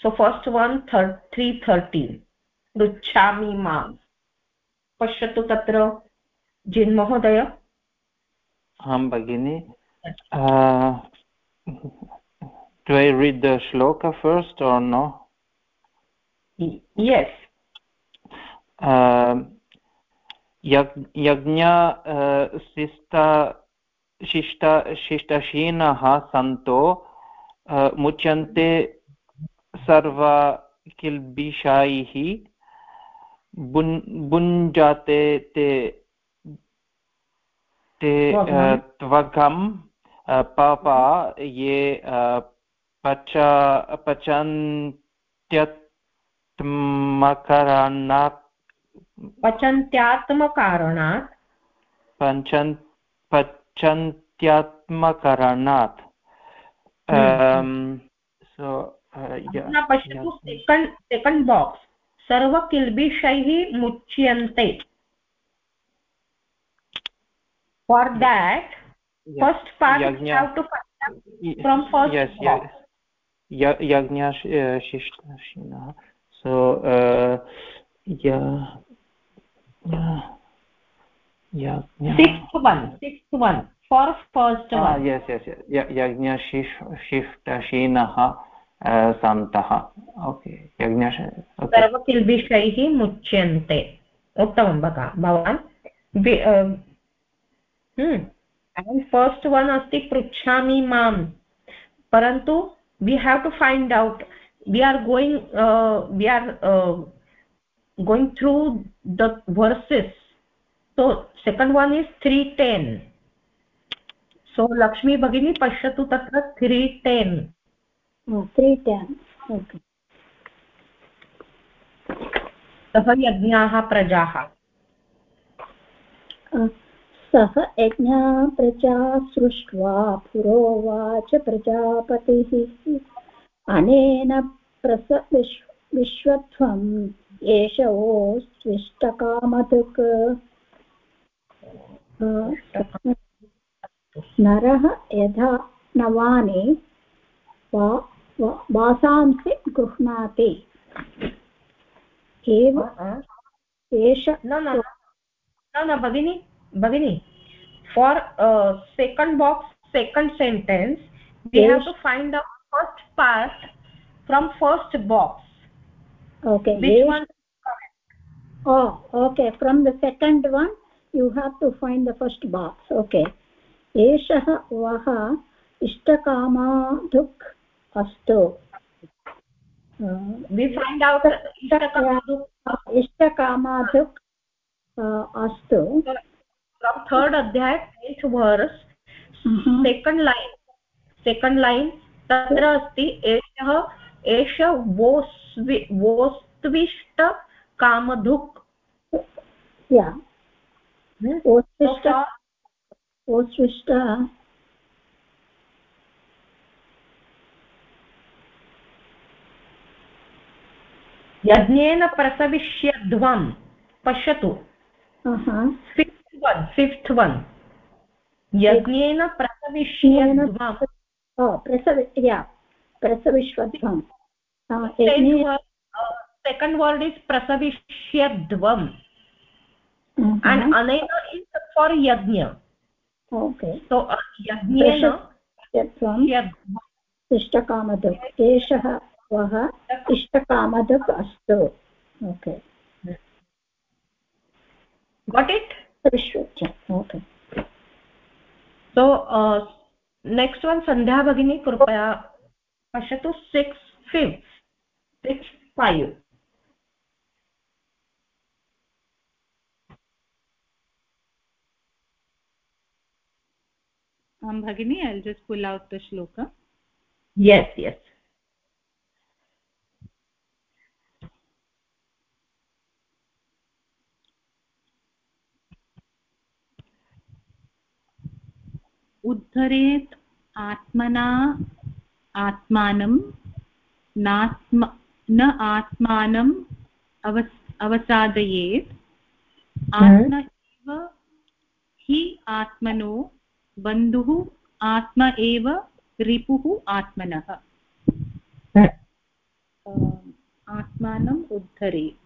so first one 313 पृच्छामि माम् पश्यतु तत्र जिन् महोदय आं भगिनि do i read the shloka first or no yes uh, uh, sista शिष्ट शिष्टशीनः सन्तो मुच्यन्ते सर्वकिल्बिषैः बुन् भुञ्जाते ते ते त्वकं पापा ये पच पचन्त्यत्मकारणात् पचन्त्यात्मकारणात् पञ्चन् पचन्त्यात्मकरणात्। सो पश्यतु सेकण्ड् सेकण्ड् बाक्स् सर्वकिल्बिषैः मुच्यन्ते। For that yes. first part Yagnya, you have to from first yes yes यज्ञाशिष्टिनः सो यज्ञशिष्टशीनः सन्तः ओके यज्ञशर्वकिल्बिषैः मुच्यन्ते उत्तमं भगा भवान् फस्ट् वन् अस्ति पृच्छामि माम् परन्तु we have to find out we are going we are going through the verses so second one is 310 so lakshmi bhagini pashyatu tatra 310 no 310 okay सः यज्ञाः प्रजाः सः यज्ञा प्रजा सृष्ट्वा पुरोवाच प्रजापतिः। अनेन प्रस विश्व विश्वत्वम् एष वो स्विष्टकामधुक् नरः यथा नवानि वा वासांसि गृह्णाति। एव एष न न भगिनि। भगिनि for uh, second box second sentence we yes. have to find the first part from first box okay which yes. one oh okay from the second one you have to find the first box okay एषः वः इष्टकामाधुक् अस्तु we find out इष्टकामाधुक् अस्तु third adhyay eighth verse. Second line second line तत्र अस्ति एषः एष वोस्वि वोस्त्विष्ट कामधुक् ओस्विष्ट यज्ञेन प्रसविष्यध्वं पश्यतु fifth one second word is प्रसविष्यध्वम् and अनेन इस् फार् यज्ञ ओके सो यज्ञेन एषः वः इष्टकामदक् अस्तु okay got it okay so next one Sandhya भगिनी कृपया पश्यतु सिक्स फिफ्थ सिक्स फाइव आम भगिनी I will just pull the श्लोक यस यस उद्धरेत् आत्मना आत्मानं नात्म न आत्मानम् अवस् अवसादयेत्। आत्म एव हि आत्मनो बन्धुः आत्म एव रिपुः आत्मनः। आत्मानम् उद्धरेत्।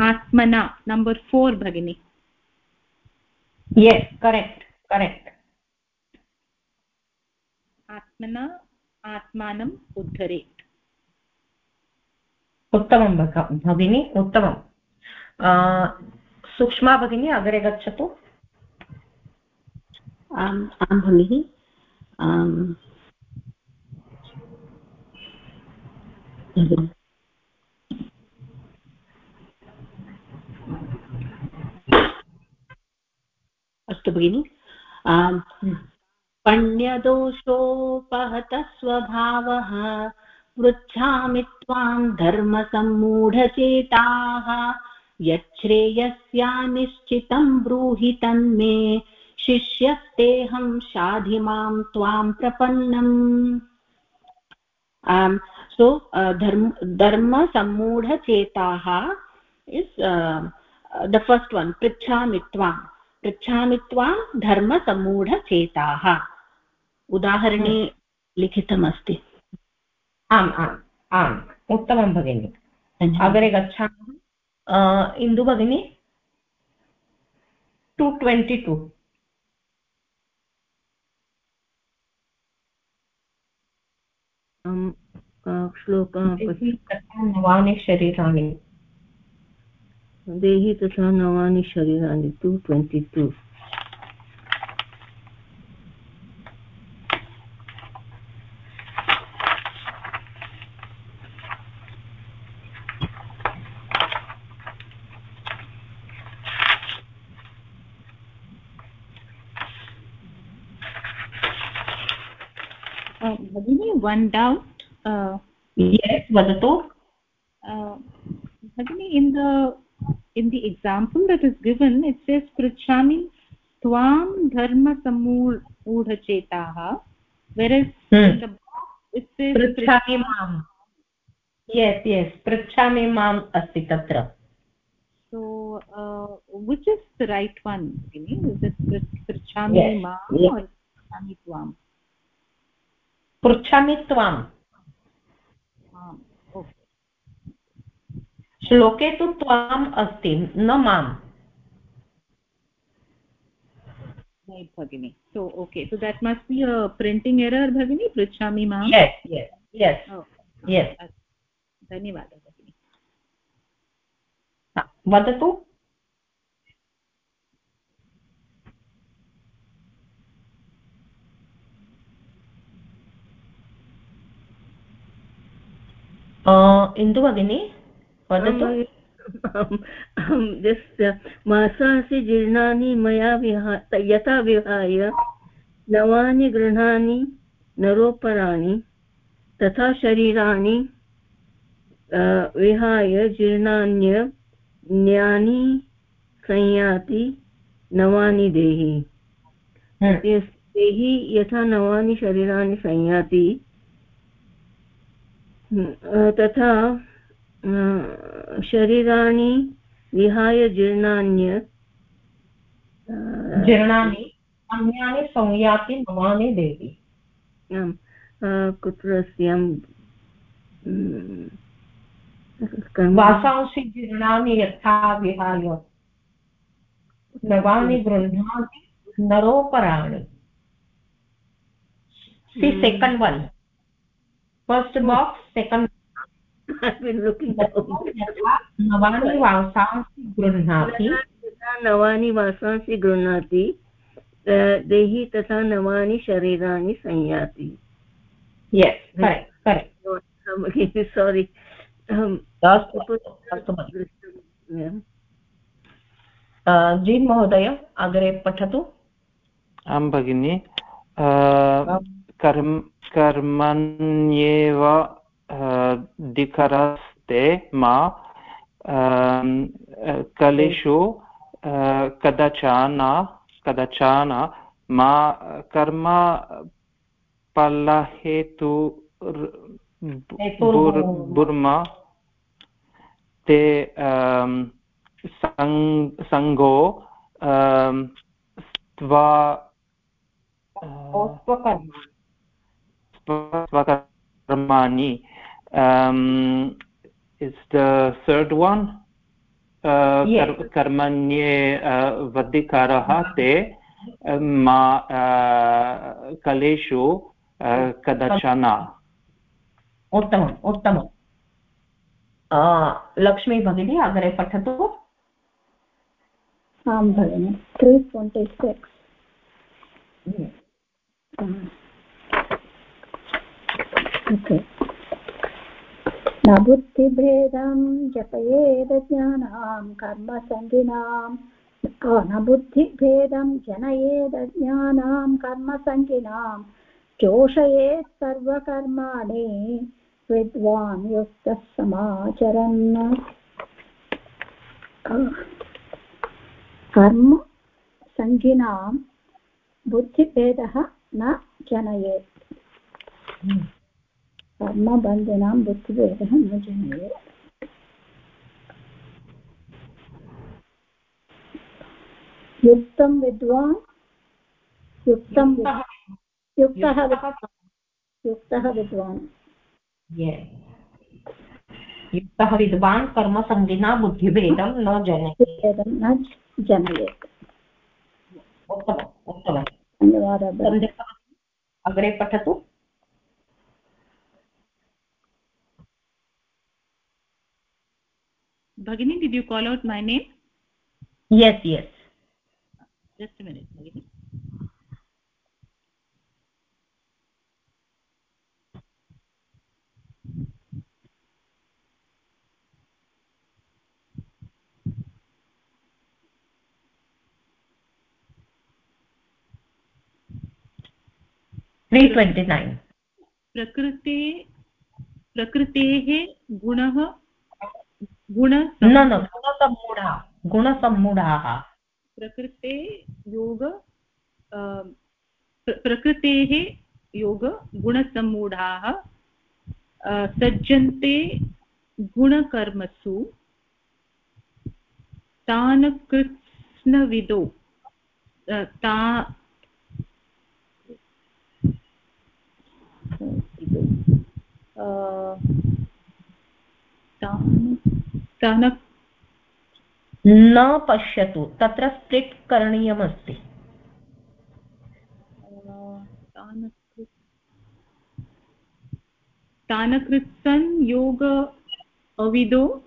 आत्मना नम्बर् फोर् भगिनी। Yes correct correct. आत्मना आत्मानम् उद्धरेत् उत्तमं भगिनी उत्तमं. सूक्ष्मा भगिनी अग्रे गच्छतु. आम् आं भगिनि. अस्तु भगिनि। पण्यदोषोपहतः स्वभावः, पृच्छामि त्वां धर्मसम्मूढचेताः, यच्छ्रेयस्या निश्चितं ब्रूहि तन्मे, शिष्यस्तेऽहं शाधि माँ त्वां प्रपन्नम्। सो धर्म, धर्मसम्मूढचेताः इस् द फस्ट् वन्, पृच्छामि त्वाम् पृच्छामि त्वां धर्मसम्मूढचेताः उदाहरणे लिखितमस्ति। आम् आम् आम् उत्तमं भगिनि। अग्रे गच्छामः। इन्दु भगिनी? Two twenty two. श्लोकः शरीराणि। देहि तथा नवानि शरीराणि टु ट्वेण्टि टु भगिनी वन् डौट् yes वदतु। भगिनी in the in the example that is given it says pruchami tvam dharma sammudhachetaha whereas hmm. in the box it says पृच्छामि माम् yes yes पृच्छामि माम् अस्ति तत्र so uh, which is the right one Gini? is it pruchhami yes. ma yes. or pruchhami tvam पृच्छामि त्वाम् श्लोके तु तो त्वाम् अस्ति न माम्. भगिनी. So okay so that must be printing error भगिनी? पृच्छामि माँ oh, धन्यवादः भगिनि. वदतु? इन्दु भगिनी? वदतु जस्ट् मासांसि जीर्णानि मया विहा यथा विहाय नवानि गृह्णानि नरोपराणि तथा शरीराणि विहाय जीर्णान्य ज्ञानी संयाति नवानि देहि हम्म। देहि यथा नवानि शरीराणि संयाति हम्म, तथा शरीराणि विहाय जीर्णान्य जीर्णानि अन्यानि संयाति नवानि देहि आम् कुत्र अस्ति वासांसि जीर्णानि यथा विहाय। नवानि गृह्णाति नरोपराणि। See second one. First box second I've been looking नवानि वासांसि गृह्णाति नवानि वासांसि गृह्णाति देहि तथा नवानि शरीराणि संयाति yes correct correct. Sorry. जी महोदय अग्रे पठतु। आं भगिनि कर्म कर्मण्येव दिकरस्ते मा कलेषु कदाचन कदाचन मा कर्म फलहेतु बुर्म ते सङ्गो स्वा स्वकर्माणि। Is the third one uh, yes. कर्मण्ये वधिकारः ते मा कलेषु कदाचन उत्तमम् उत्तमम् लक्ष्मी भगिनी अग्रे पठतु आं भगिनि त्री ट्वेण्टि सिक्स् न बुद्धिभेदं जपयेद ज्ञानां कर्मसङ्गिनां न बुद्धिभेदं जनयेद ज्ञानां कर्मसङ्गिनां चोषयेत् सर्वकर्माणि, विद्वान् युक्तः समाचरन्। कर्म सङ्गिनां बुद्धिभेदः न जनयेत्। कर्मबन्धिनां बुद्धिभेदः न जनयेत् युक्तं विद्वान् युक्तं युक्तः युक्तः विद्वान् युक्तः विद्वान् कर्मसङ्गिना बुद्धिभेदं न जनयेत् न जनयेत् उत्तमम् उत्तमं धन्यवादः अग्रे पठतु Bhagini, did you call out my name? Yes, yes. Just a minute, Bhagini. Three twenty nine प्रकृते प्रकृतेः गुणः गुण न न गुणसम्मूढा गुणसम्मूढाः। प्रकृते योग प्रकृतेः योग गुणसम्मूढाः सज्जन्ते गुणकर्मसु तान् कृत्स्नविदो ता तान् न? पश्यतु तत्र स्प्लिट् करणीयमस्ति। तानकृत्सन् योग अविदो?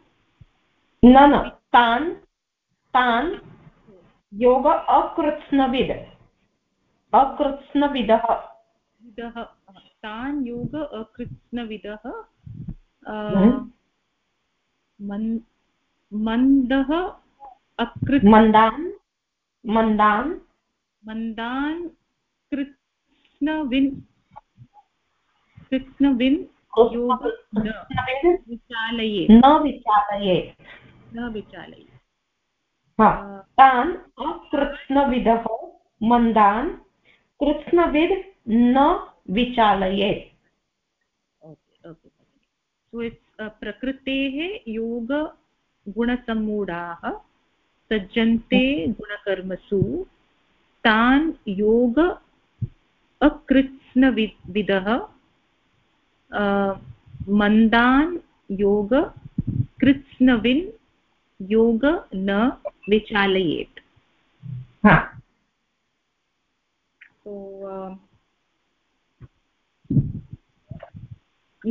न न तान् तान् योग अकृत्स्नविद। अकृत्स्नविदः। विदः। तान् योग अकृत्स्नविदः। मन्दः अकृत् मन्दान् मन्दान् मन्दान् कृत्स्नविन् कृत्स्नविन् योग न विचालयेत् न विचालयेत् तान् अकृत्स्नविदः मन्दान् कृत्स्नविद् न विचालयेत् ओके ओके। सो इट्स् प्रकृतेः योगगुणसम्मूढाः सज्जन्ते गुणकर्मसु तान् योग अकृत्स्नविदः मन्दान् योग कृत्स्नविन् योग न विचालयेत्। so uh,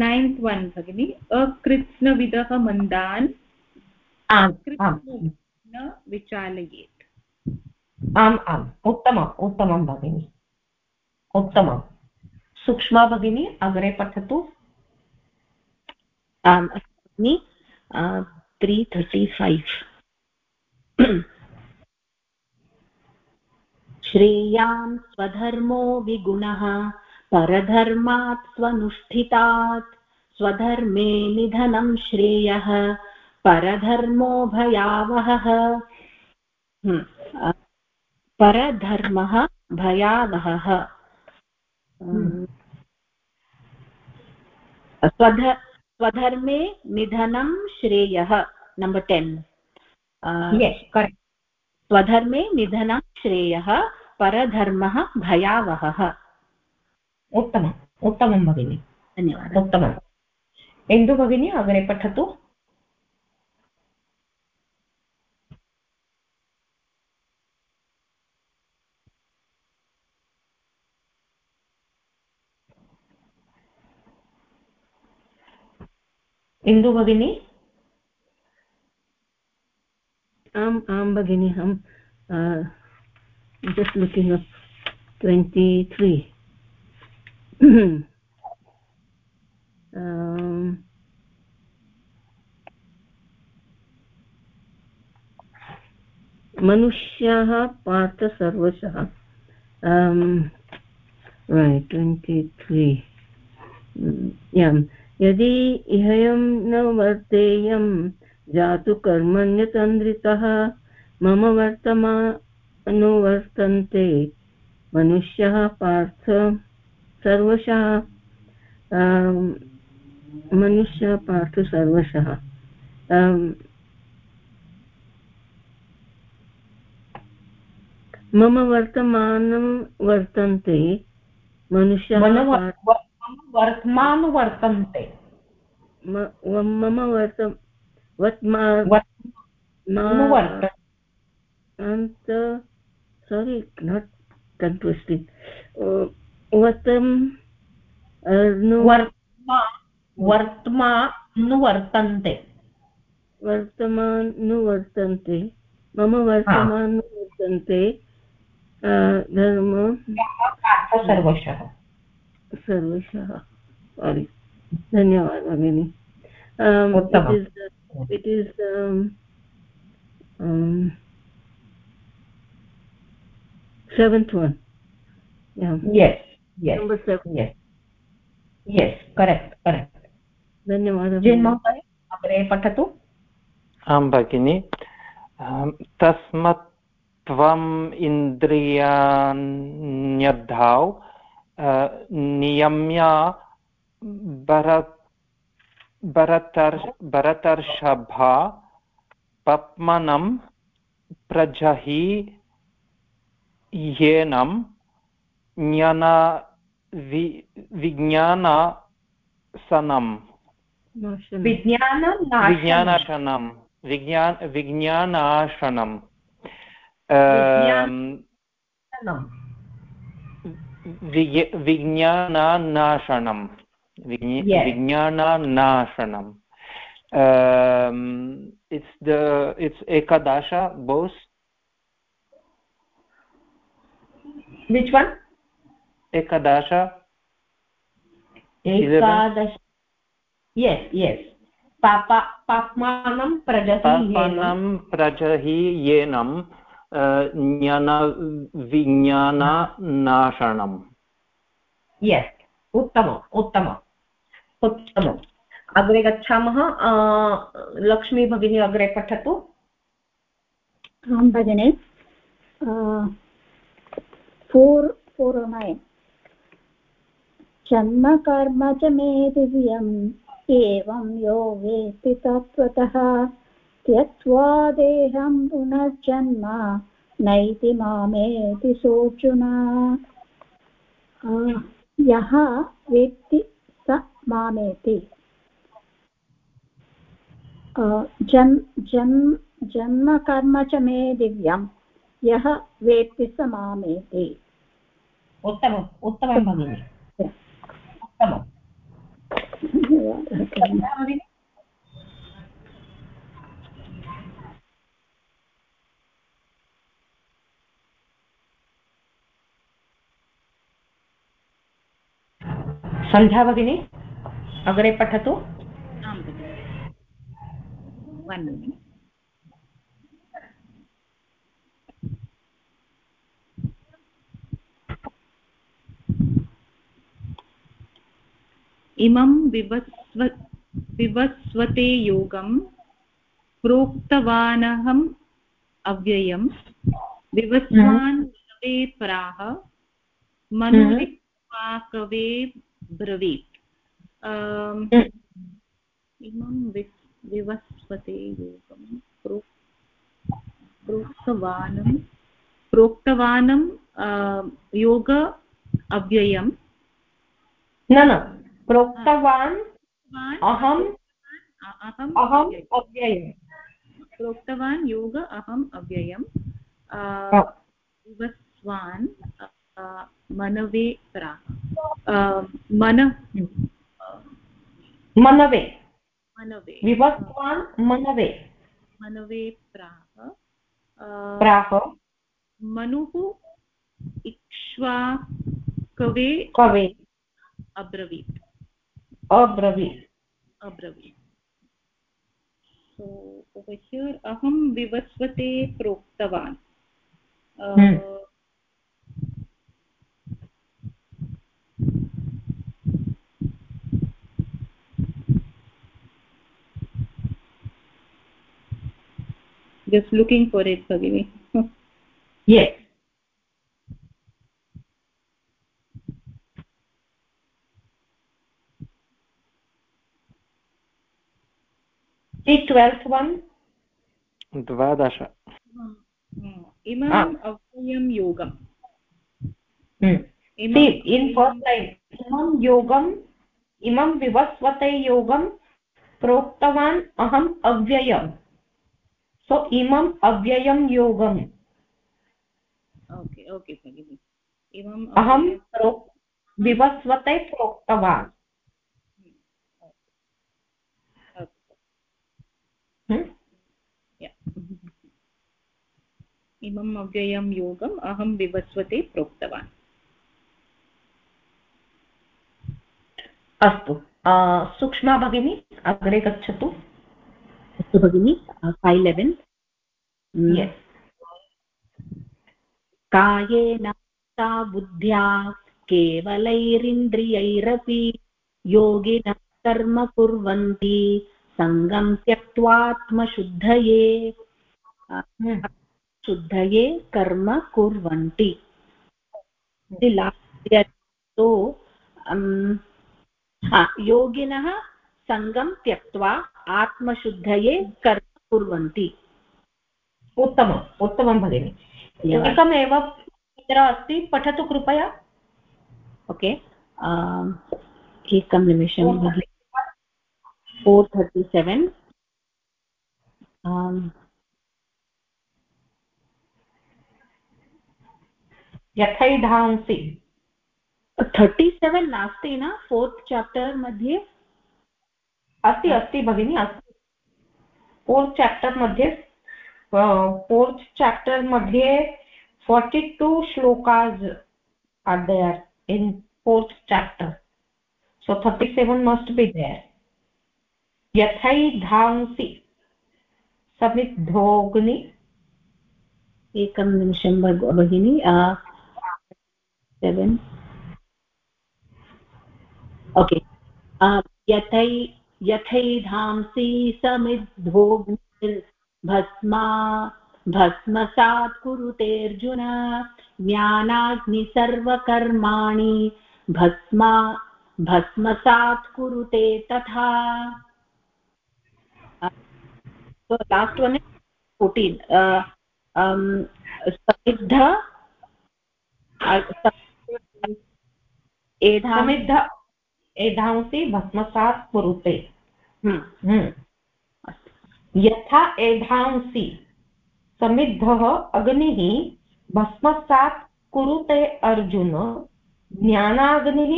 नैन्त् वन् भगिनि। अकृत्स्नविदः मन्दान् न विचालयेत् आम् आम्। उत्तमम् उत्तमं भगिनि। उत्तमं सूक्ष्मा भगिनी अग्रे पठतु। आम् अस्मि त्री थर्टि फैव् श्रेयान् स्वधर्मो विगुणः। परधर्मात् स्वनुष्ठितात् स्वधर्मे निधनं श्रेयः परधर्मो भयावहः हम्म। परधर्मः भयावहः हम्म। स्वध स्वधर्मे निधनं श्रेयः नम्बर् टेन् स्वधर्मे निधनं श्रेयः परधर्मः भयावहः उत्तमम् उत्तमं भगिनि। धन्यवादः। उत्तमम्। इन्दु भगिनी अग्रे पठतु। इन्दु भगिनी। आम् आं भगिनि अहं just looking up twenty three मनुष्याः पार्थ सर्वशः। त्री यदि इहयं न वर्तेयं जातु कर्मण्यतन्द्रितः मम वर्तमानुवर्तन्ते मनुष्यः पार्थ सर्वशः मनुष्य पार्थ सर्वशः। मम वर्तमानं वर्तन्ते मनुष्यः वर्तमानु वर्तन्ते। मम वर्त अन्त सोरि नाट् कन्ट्रस्टिङ्ग् वतं वर्तमानुवर्तन्ते वर्तमानुवर्तन्ते मम वर्तमानुवर्तन्ते धर्म सर्वशः सर्वशः सारि धन्यवादः भगिनि it is seventh one. Yeah. Yes. Yes. Yes. Yes. Correct. Correct. धन्यवादः जिन् महोदय अग्रे पठतु? आं भगिनि। तस्मात् त्वम् इन्द्रियाण्यद्धाव नियम्य भरत भरतर् भरतर्षभा पप्मनं प्रजहि येनं ज्ञान वि विज्ञानसनं विज्ञानाशनं विज्ञान विज्ञानाशनं विज्ञानानाशनं विज्ञानानाशनं it's the it's ekadasha both which one ekadasha ekadash yes yes. papa papmanam prajahi papmanam prajahi yenam ज्ञान विज्ञाननाशनम् यस् उत्तमम् उत्तमम् उत्तमम्। अग्रे गच्छामः लक्ष्मी भगिनी अग्रे पठतु। आं भगिनि फोर् फोर् नैन् जन्मकर्म च मे दिव्यम् एवं यो वेत्ति तत्त्वतः त्यक्त्वा देहं पुनर्जन्म नैति मामेति सोऽर्जुन। यः वेत्ति स मामेति। जन् जन् जन्म कर्म च मे दिव्यं यः वेत्ति स मामेति। उत्तमम् उत्तमं भगिनि धन्यवादः सन्ध्या भगिनी अग्रे पठतु? इमं विवस्व विवस्वते योगं प्रोक्तवानहम् अव्ययम्। विवस्वान् मनवे प्राह मनोविक्वाकवे ब्रवीत्। इमं विवस्वते योगं प्रोक्तवानं प्रोक्तवानं योग अव्ययं न न। प्रोक्तवान् अहम् अहम् अहम् अव्ययम्। प्रोक्तवान् योग अहम् अव्ययं विवस्वान् मनवे प्राह मन मनवे। मनवे। विभक्तवान् मनवे। मनवे प्राह प्राह मनुः इक्ष्वाकवे कवे। अब्रवीत्। अब्रवीत् proktavan uh, hmm. just looking for it bhagini yes the 12th one? द्वादश इमम् अव्ययं योगम् in first line imam yogam imam vivasvate yogam प्रोक्तवान् अहम् अव्ययम् सो इमम् अव्ययं योगम् ओके ओके भगिनि इमम् अहं विवस्वते प्रोक्तवान् इमम् अव्ययं योगम् अहं विवस्वते प्रोक्तवान् अस्तु सूक्ष्मा भगिनी अग्रे गच्छतु अस्तु भगिनि फैव् लेवेन् कायेन सा बुद्ध्या केवलैरिन्द्रियैरपि योगिनः कर्म कुर्वन्ति सङ्गं त्यक्त्वात्मशुद्धये। हम्म। शुद्धये कर्म कुर्वन्ति। हम्म। योगिनः सङ्गं त्यक्त्वा आत्मशुद्धये कर्म कुर्वन्ति। उत्तमम् उत्तमं भगिनि। एकमेव तत्र अस्ति पठतु कृपया। ओके एकं निमिषं भगिनि 437 um यथैधांसि थर्टि सेवेन् नास्ति न फोर्त् चाप्टर् मध्ये अस्ति अस्ति भगिनि अस्ति फोर्त् चाप्टर् मध्ये फोर्त् चाप्टर् मध्ये forty two shlokas are there in fourth chapter so 37 must be there. यथैधांसि समिद्धोग्नि एकं निमिषं भगिनि सेवेन् ओके यथै यथैधांसि समिद्धोग्निर्भस्मा भस्मसात् कुरुतेऽर्जुन ज्ञानाग्नि सर्वकर्माणि। भस्मा भस्मसात् कुरुते तथा। लास्ट् वन् फोर्टीन् समिद्ध समिद्ध एधांसि भस्मसात् कुरुते हम्म। हम्म। यथा एधांसि समिद्धः अग्निः भस्मसात् कुरुते अर्जुन ज्ञानाग्निः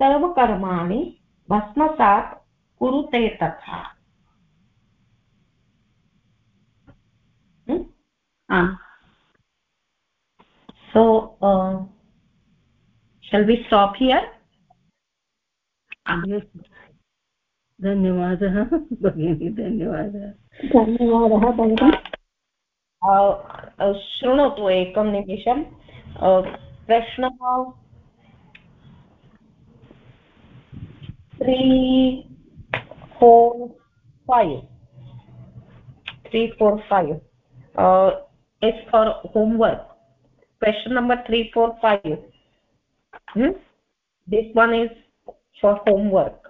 सर्वकर्माणि भस्मसात् कुरुते तथा आम् so uh, shall we stop here धन्यवादः भगिनी धन्यवादः धन्यवादः भगिनि शृणोतु एकं निमिषं प्रश्नः four five three four five uh, is for homework. Question number three four five. Hmm? this one is for homework.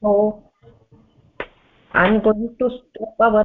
So i'm going to stop our